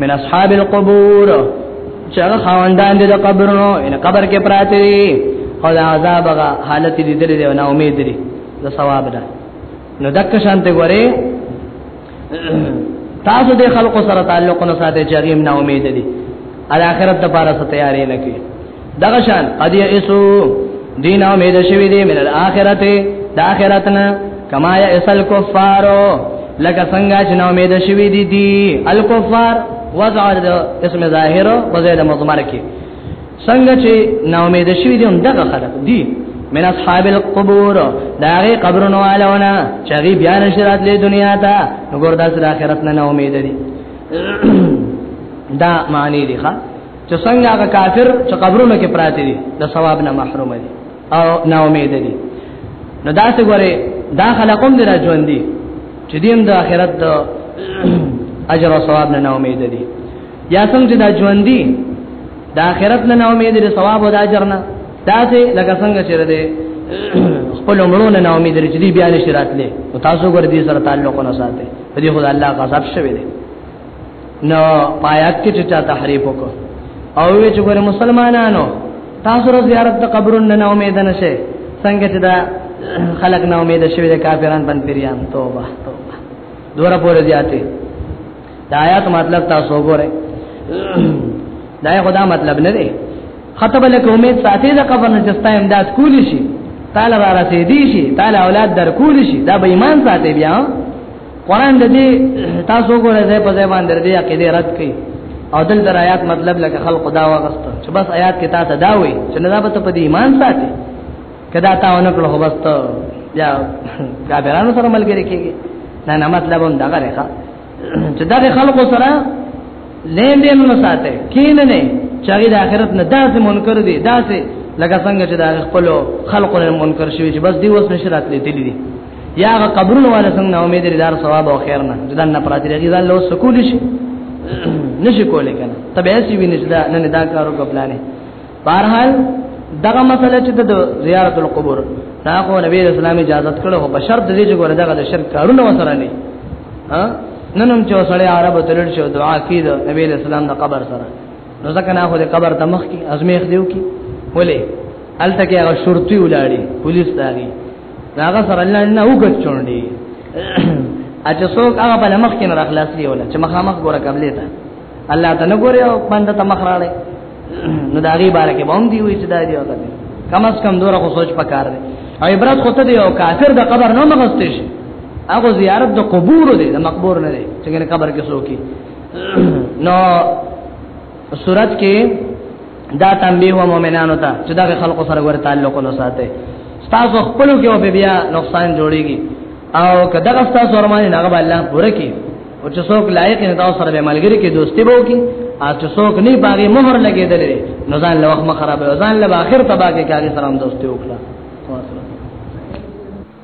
من اصحاب القبور چې هغه خواندان دي د قبرونو ان قبر کې پراته دي او د عذاب هغه حالت دي دلې دی نه امید دي د ثواب ده نو دک شانته غوري تاسو د خلکو سره تعلق نه ساتي چې هغه نه امید دي ال اخرت لپاره ستیارې نه کوي دغه شان قد یئسو دین امید شوی دی من الاخرت د اخرتنا کما یئس الکفار لکه څنګه چې نو امید شوی دی دی الکفار وضع د اسم ظاهر او زید مضمر کې څنګه چې نو امید شوی دی هم دغه خلق دی من اصحاب القبور داغه قبرونو علونه چغي بیا نشرات له دنیا ته وګور داس د اخرت نه امید دي دا معنی دی ښا چې څنګه هغه کافر چې قبرونو کې پراته دي د ثواب نه محروم دي او نا امید دي نو دا څه غره دا خلقوم دي راځوند دي چې دیم د آخرت د اجر او ثواب نه نا امید دي یا څنګه چې دا ژوند دي د آخرت نه نا امید دي ثواب او د اجر نه دا څه لکه څنګه چې ده خپل عمرونه نا امید دي چې دی بیا نشراتله او تاسو ګر دي سره تعلق نه ساتي په دې خدای الله غضب شوی دی نو پایات کې چې چا تحریف وکړ او وی چې ګوره مسلمانانو تاسو را زیارت د قبرونو نه امید نه شي څنګه چې دا خلک نه امید شوی د کافرانو باندې پیران توبه توبه دوره پورې زیاتې دا آیات مطلب تاسو وګورئ دا خدا مطلب نه دی خطب لك امید ساتي د قبر نه چستا امداد کول شي تعالی را رسیدي شي تعالی اولاد در کول شي دا به ایمان ساتي بیا قران د دې تاسو ګورئ ځای په ځای باندې دې عقیده رد کړي او دل در آیات مطلب لکه خلق دا وغست چې بس آیات کې تاسو دا وي چې نه به ته په ایمان ساتي کدا تا ونه کړو بس ته یا کابرانو سره ملګری کېږي نه نه مطلب هم دا غره چې دا خلق سره لین دین نه ساتي کین نه چې د آخرت نه داسې منکر دي داسې لکه څنګه چې د خپل خلقو منکر شوی چې بس دی وس نشرات لیدلی دي یا هغه قبرونه ولا څنګه امید لري دار ثواب او خیر نه جدا نه پراتی لري ځان له سکول شي نشي کولای کنه تبه سی ویني دا نه دا کارو کو پلانې بهرحال دغه مسله چې د زیارت القبور دا خو نبی رسول الله اجازه کړو په شرط دې چې ګوره دغه شرک کارونه وسره نه ها ننم چې وسړی عربو تلل شو دعا کید نبی رسول الله د قبر سره نو ځکه نه خو د قبر ته مخ کی ازمیخ دیو کی ولې الته کې هغه شرطي ولاړی پولیس داږي هغه سره الله نه وګت چونډي اته څوک هغه بل مخ کې نه راخلاص دی ولا چې مخامخ ګوره قبله ته الله ته نه ګوره او باندې ته مخ راړي نو دا غي بار کې باندې وي چې دا دی هغه کم از کم دوره خو سوچ پکار دی او عبرت خو ته دی او کافر د قبر نه مغستې شي هغه زیارت د قبور دی د مقبور نه دی چې قبر کې څوک نو صورت کې دا تنبیه و مؤمنانو ته چې دا خلق سره ور تعلق نه ساتي تاسو خپل کې او بیا نقصان جوړيږي او کدا تاسو ورمانه نه غو الله پوره کی او چې څوک لایق نه تاسو سره به ملګری کې دوستي وو کی او چې څوک نه باغی مہر لګیدل نو ځان له وخت خراب ځان له اخر تبا کې کاری سره دوستي وکړه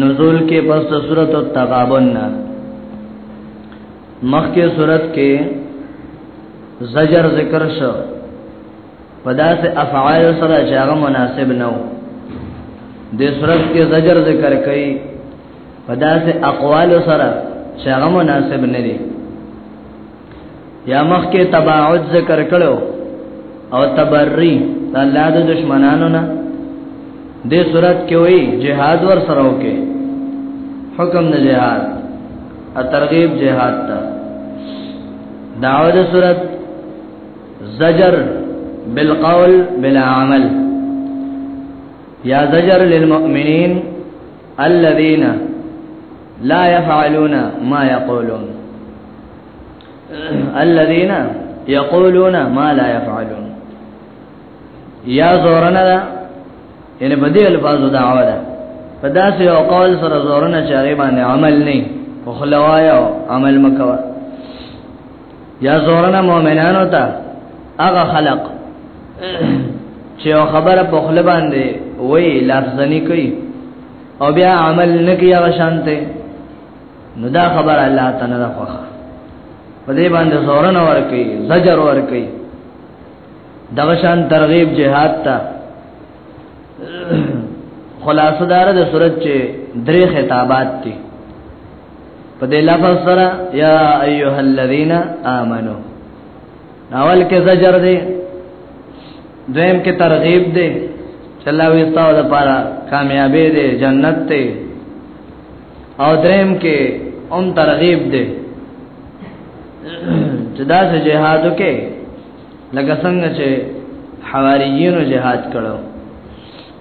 نزول کې پس د سورۃ التغابن مخکې سورۃ کې زجر ذکر شو پداس افعال سره چې هغه مناسب نه وو د سورۃ کې زجر ذکر کړي پداس اقوال سره چې هغه مناسب نه دي یا مخ کې تباعد ذکر کړو او تبری د الله د دشمنانو نه دې صورت کې وی جهاد ور سره وکي حکم د جهاد او ترغیب جهاد ته داود صورت زجر بالقول بلا عمل یا زجر للمؤمنین الذين لا يفعلون ما يقولون الذين يقولون ما لا يفعلون يا زورنا دا یعنی يعني بدی الفاظ دعوه دا پداسه او قول زورنا چاري باندې عمل نه مخلوایا او عمل مکوا یا زورنا مؤمنانو ته هغه خلق چې خبره په خله باندې وای لفظنی کوي او بیا عمل نکي هغه شانته نو دا خبر الله تعالی نه خوخه په دې باندې زورن ور کوي زجر ور کوي دغه شان ترغیب جهاد ته خلاصدار د صورت چې درې خطابات دي په دې لفظ سره یا ایها الذین آمنو اول کې زجر دی دویم کې ترغیب دی چلاوي تاسو لپاره کامیابی دی جنت دی او دریم کې هم ترغیب دی چې دا چې جهاد وکي لکه څنګه چې حواریینو جهاد کړو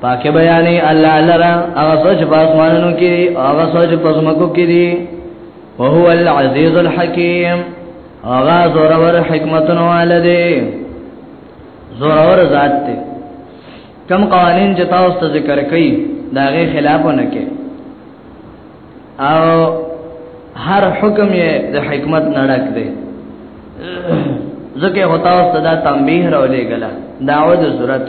پاکه بیانې الله لرا هغه سوچ په اسمانونو کې هغه سوچ په زمکو کې دي او هو العزیز الحکیم هغه زورور حکمتونو والده زورور ذات دی کم قوانین چې تاسو ته ذکر کړي دا غي خلاف نه کې او هر حکم یې د حکمت نه ډک دی ځکه هوتا واست دا تنبیه راولې غلا داوود صورت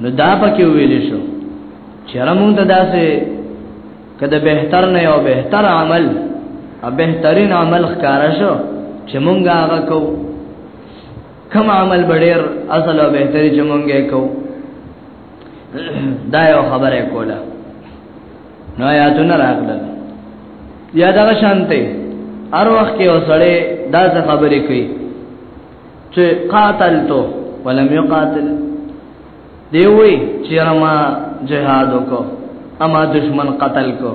نو دا پکې ویل شو چې رمون ته داسې کده بهتر نه او بهتر عمل او بهترین عمل ښکار شو چې مونږه هغه کو کم عمل بډیر اصل او بهتري چې مونږه کو دا یو خبره کوله نو آیاتونه راغله یا دا شانته هر وخت کې اوسړې دا څه خبرې کوي چې قاتلته ولم يقاتل دی وی چیرې ما جهاد وکړو اما دشمن قتل کو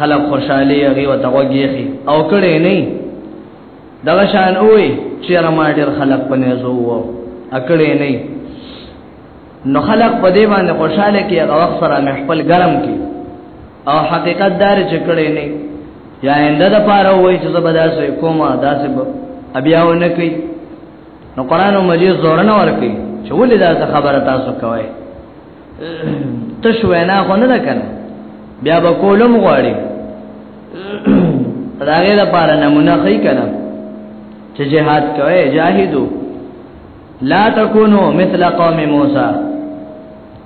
خلق خوشحالي هغه وته وګیخي او کړي نه دغه شان وی چیرې ما ډیر خلق پنه زو و اکړي نه نو خلق په دې باندې خوشاله کې هغه وخت سره مې خپل ګرم کې او حقیقت دار چې کړي نه یا انده د پاره وای چې زبدا سه کومه داسې بیا ونه کوي نو قران مجید زور نه ور کوي چې ولې دا خبره تاسو کوي تش وینا خو نه کنه بیا به کولم غواړي راغې د پاره نمونه خې کنه چې جهاد کوي جاهدو لا تکونو مثل قوم موسی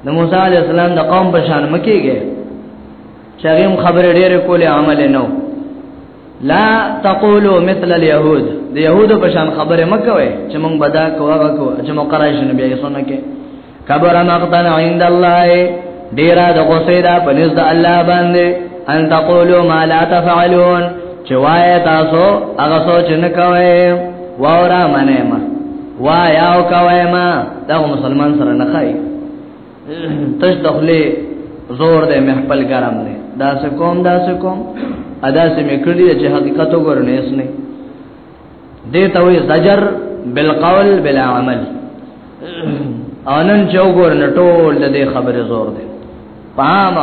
د موسی علی السلام د قوم په شان مکیږي چې هغه خبره ډېره کوله عمل نه لا تقولو مثل اليهود د يهودو په شان خبره مکوي چې مونږ بدا کوه کوه چې مقرای شنو بیا یې سونه کې کبر مقتن عند الله ډیرا د غصې دا پنځ د الله باندې ان تقولوا ما لا تفعلون چوای تاسو هغه سوچ نه کوي وورا منه ما وا یاو کوي ما دا مسلمان سره نه خای تش دخلي زور دې محفل ګرم نه دا سکوم دا سکوم ادا سه میکړي چې حقیقت وګورنه اسنه دیتا وی زجر بالقول بلا عمل انن چوغور نټول د دې خبره زور دی پام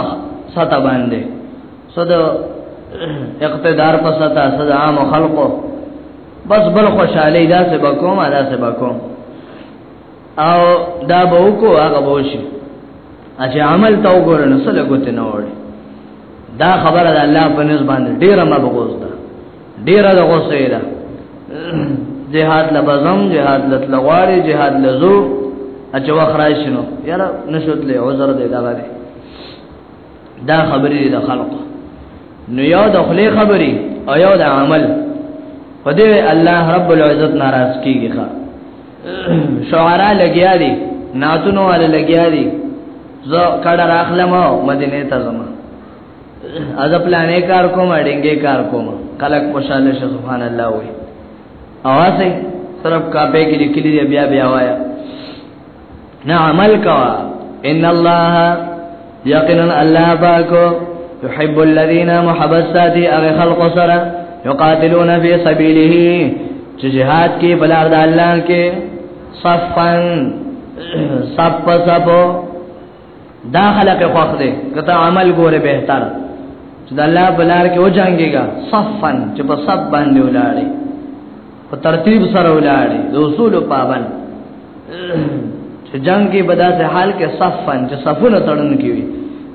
ستا باندې صد اقتدار په ستا صد عام خلقو بس بل خوشاله دا سه بکوم دا سه بکوم او دا به کو هغه بوشي اجه عمل تا وګور نو سره ګوت نه وړي دا خبره د الله په نسبت ډیره مبغوز ده ډیر د غوسه ده جهاد لبزم جهاد لتلواري جهاد لزو اچو اخرای شنو یار نشوت له عذر دی دا غره دا خبرې د خلق نو یو د خلی خبرې او یو د عمل په دې الله رب العزت ناراض کیږي ښا شعرا لګیا دي ناتونو ول لګیا دي زه کډه راخلم مدینه ته زما از پلانې کار کوم ډنګې کار کوم خلک خوشاله شه سبحان الله وي اواسه صرف کاپه کې لیکلي بیا بیا وایا نه عمل کوا ان الله یقینا الله باکو يحب الذين محبسات اغه خلق سره يقاتلون في سبيله چې جهاد کې بلار د الله کې صفن صف صفو دا خلک خوښ دي کته عمل ګوره بهتر چې د الله بلار کې وځانګيګا صفن چې په صف باندې ولاړې په ترتیب سره ولاړې د اصول پابند چې جنگ کې بداسه حال کې صفن چې صفونه تړن کې وي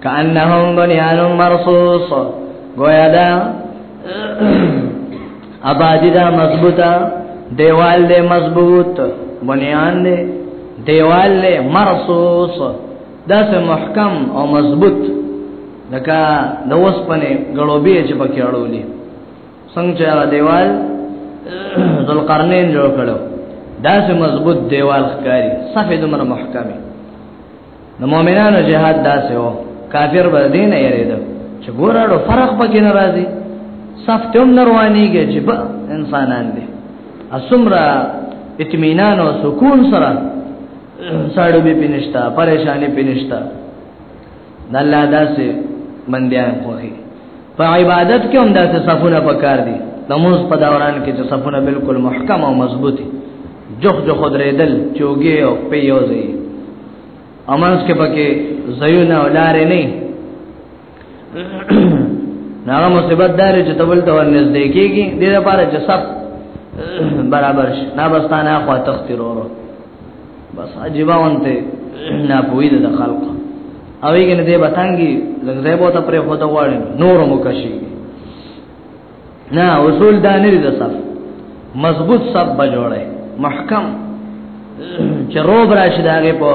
کانهم بنیان مرصوص گویا دا آبادی دا مضبوطه دیوال دې مضبوط بنیان دې دیوال دې مرصوص دا سه محکم او مضبوط لکه د وسپنې غړوبې چې پکې اړولې څنګه چې دیوال ذوالقرنین جوړ کړو دا سه مضبوط دیوال ښکاری صفه دمر محکمه د مؤمنانو جهاد داسې وو کافر به دین نه یریدو چې ګورړو فرق پکې ناراضي صف تم نروانیږي چې به انسانان دي اسمرا اطمینان او سکون سره ساړو به پینشتا پریشانی پینشتا الله داسې بندیان خوخي په عبادت کې هم داسې صفونه پکار دي نماز په دوران کې چې صفونه بالکل محکم او مضبوطي جخ جو خود ریدل چوګي او پیوزي امنس کې پکې زيونه ولارې نه ناغه مصیبت دار چې تبل ته ورنږدې کیږي د دې لپاره چې سب برابر شي نه بستانه خو تختی وروره بس عجیب وانته نه پوی د خلق او یې کنه دې بتانګي لږه بوته پرې خدا غواړي نور مو کشي نه اصول دا نه دي د صف مضبوط صف به جوړه محکم چې روب راشي داګه په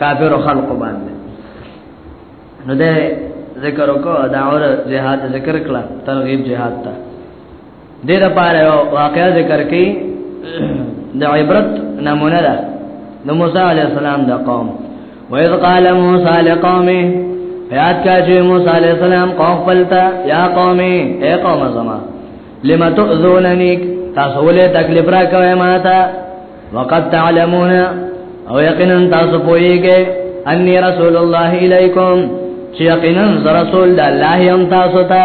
کافر خلق باندې نو ده ذکر وکړه دا اور جهاد ذکر کړه ترغیب جهاد ته دې د پاره یو واقعا ذکر کړي د عبرت نمونه ده د موسی علی السلام د قوم وَإِذْ قَالَ مُوسَى لِقَوْمِهِ یاد کا چې موسی علی السلام قوم پلتا یا قومي اے قوم زما لم تؤذوننی تاسو ولې تکلیف را کوي ما ته وقد تعلمون او یقینا تاسو پوهیږئ انی رسول الله الیکم چې یقینا رسول الله یم تاسو ته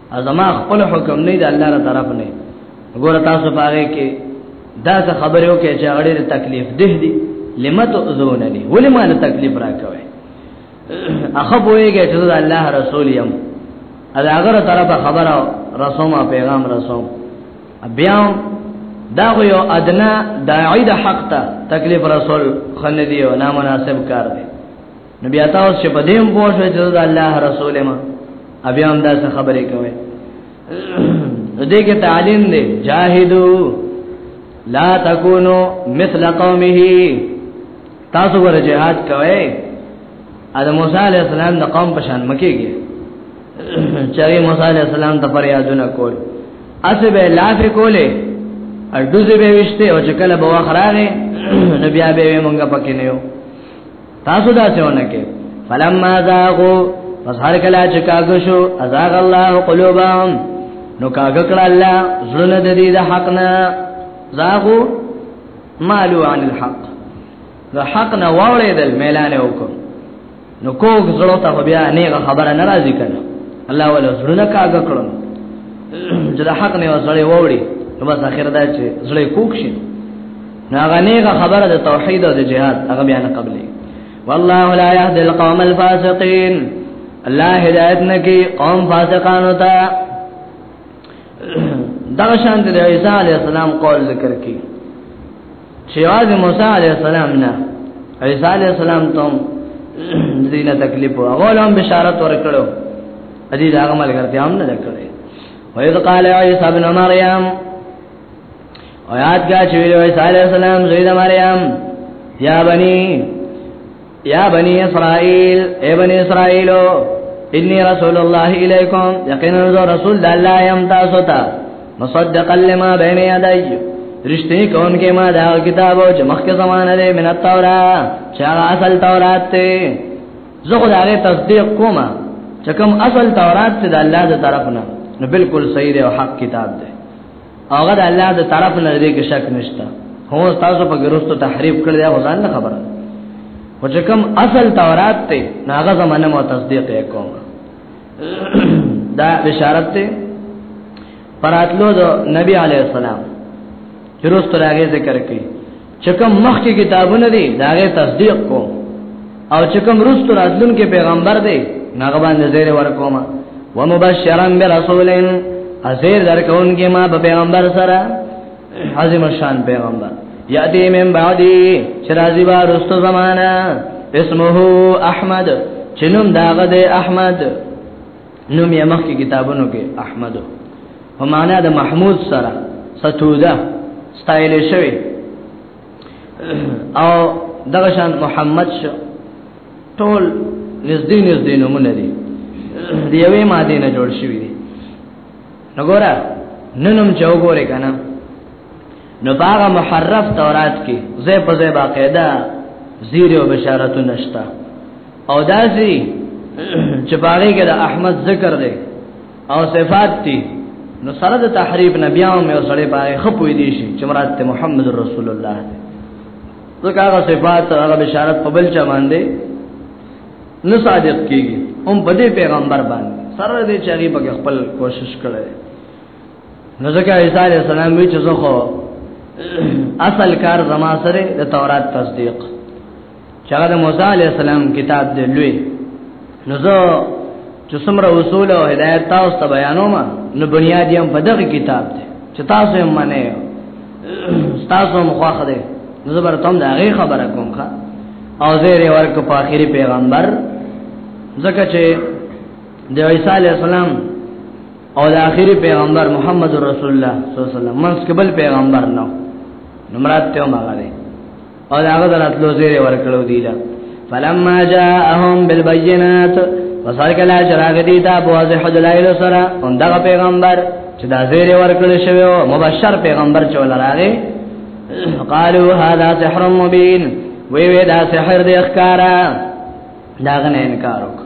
ازما خپل حکم نه دی الله تعالی طرف نه ګور تاسو پاره کې دا څه خبره وکړي چې اړې تکلیف ده دي لمت اذون لي ولې ما له تکلیف راکوي اخه بوېږي چې دا الله رسول يم دا هغه طرف خبره رسوم پیغام رسوم بیا دا یو ادنا داعی د حق ته تکلیف رسول خندې او نامناسب کار دی نو بیا تاسو چې په دې هم پوه شئ چې د الله رسول ما بیا هم دا څه خبرې کوي دې کې تعلیم دی جاهدو لا تکونو مثل قومه تاسو ور جهاد کوي ا د موسی علی السلام د قوم په شان مکیږي چې موسی علی السلام ته پریادونه کول اسه به لافه کوله اډوزه به وشته او چې کله به واخراغه نبي به مونږه پکې نه یو تاسو دا څه ونه کې فلما زاغو پس هر کله چې کاږو شو ازاغ الله قلوبهم نو کاږو کړه الله زړه د دې د حق نه زاغو مالو عن الحق نو حق نه واړېدل ميلانه وکړ نو کوګ زړه ته بیا نه خبره ناراضي کړه الله ولا زړه نه کاږو کړو چې د حق نه وسړې ووري نو بس اخر دا چې زړه کوک شي ناغنیغه خبره د توحید او د جهاد هغه بیان قبلې والله لا يهدي القوم الفاسقين الله هدایت نکي قوم فاسقانو ته دا شان د عیسی علی السلام قول ذکر کی چې واز موسی علی السلام نه عیسی علی السلام ته دینه تکلیف او غولم بشارت ورکړو ادي دا عمل کوي هم نه کړی وإذ قال عيسى ابن مريم او یاد کا چې ویلو عیسی علی السلام زوی د مریم یا بنی یا بنی اسرائیل ای بنی اسرائیلو انی رسول الله الیکم یقینا زو رسول د الله یم تاسو ته مصدقا لما بین یدی رشتہ کون کې ما دا کتاب او مخکې زمانه له من التورات چې اصل تورات ته زه خو دا غي تصدیق کوم چې کوم اصل تورات ته د الله د طرف نه نو بالکل صحیح دی او حق کتاب دی هغه د الله د طرف نه دی کې شک نشته هو تاسو په ګرستو تحریف کړی دا ځان نه خبره او چې کوم اصل تورات ته ناغه زمانه مو تصدیق یې کوم دا بشارت ته پراتلو د نبی علی السلام چروست راغې ذکر کړي چې کوم مخکې کتابونه دي دا غي تصدیق کو او چې کوم رسول راتلونکي پیغمبر دی هغه باندې زیر ورکوما ومبشرا برسول ازیر درکون کې ما په پیغمبر سره عظیم شان پیغمبر یاتی من بعدی شرازی با رستو زمانہ اسمه احمد چنم داغه د احمد نوم یې مخکې کتابونو کې احمد په معنا د محمود سره ستوده ستایل شوی او دغه شان محمد شو ټول نږدې نږدې نمونه دي دی یوې ماده نه جوړ شوی دی نګورا ننم چوغورې کنه نو باغه محرف تورات کې زې په زې باقاعده زیر او بشارت نشتا او داسي چې باغې کې د احمد ذکر دی او صفات دي نو سره د تحریف نبیانو مې سره باغې خپوي دي شي چې مراد ته محمد رسول الله دی ځکه هغه صفات هغه بشارت په بل چا باندې نه صادق کیږي هم په دې پیغمبر باندې سره دې چې هغه خپل کوشش کړي نو ځکه عیسی علی السلام وی چې زه خو اصل کار زما سره د تورات تصدیق چې هغه د موسی علی السلام کتاب دی لوی نو زه چې څومره اصول او هدایت تاسو ته بیانوم نو بنیاد یې په دغه کتاب دی چې تاسو یې منئ تاسو مخاخه دی نو زبر تم دا غي خبره کوم ښا او زیر ورک په اخري پیغمبر ځکه چې د عیسی علی السلام او د اخیری پیغمبر محمد رسول الله صلی الله علیه وسلم منځ کې بل پیغمبر نو نمرات ته ماغه دی او دا هغه دراتلو زیر ورکړو دی لا فلما جاءهم بالبينات وصار کلا چراغ دی تا بواضح دلائل سره هم دا پیغمبر چې دا زیر ورکړل شوی او مبشر پیغمبر چې ولراغه قالوا هذا سحر مبين وی وی دا سحر دی ښکارا داغه نه انکار وکړ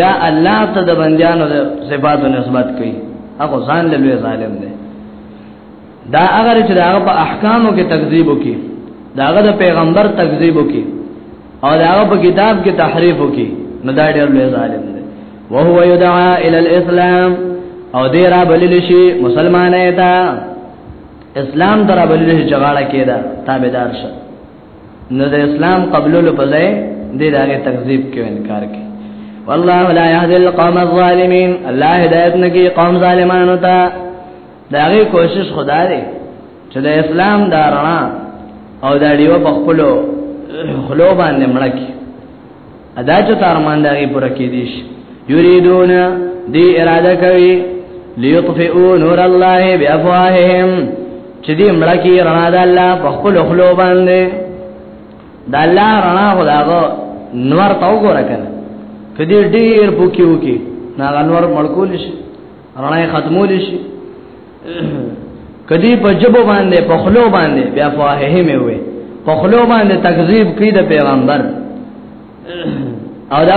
یا الله ته د بندیانو د صفاتو نسبت کوي هغه ځان له لوی ظالم دی دا هغه چې دا په احکامو کې تکذیب وکي دا هغه د پیغمبر تکذیب وکي او دا هغه په کتاب کې تحریف وکي نو دا ډېر لوی ظالم دی وهو يدعى الى الاسلام او دې را بلل شي مسلمانې ته اسلام درا بلل شي جګړه کېده تابعدار شه نو د اسلام قبولولو په ځای د دغه تکذیب کې انکار کوي والله لا يهدي القوم الظالمين الله هدایت نه کوي قوم ظالمانو ته دغه کوشش خدا دی چې د اسلام دا رڼا او دا دیو په خپل خلو باندې مړکی ادا چې تارمان دغه پر کې دیش یریدون دی اراده کوي ليطفئوا نور الله بافواههم چې دې مړه کې رڼا د الله په خپل خلو باندې د الله رڼا خداغو نور تاو ګور کنه کدی ډیر پوکیو کې ناغه نور مړکول شي رڼا ختمول شي کدی په جبو باندې په خلو باندې بیا فواهه مې وي په خلو باندې تکذیب کوي د پیغمبر او دا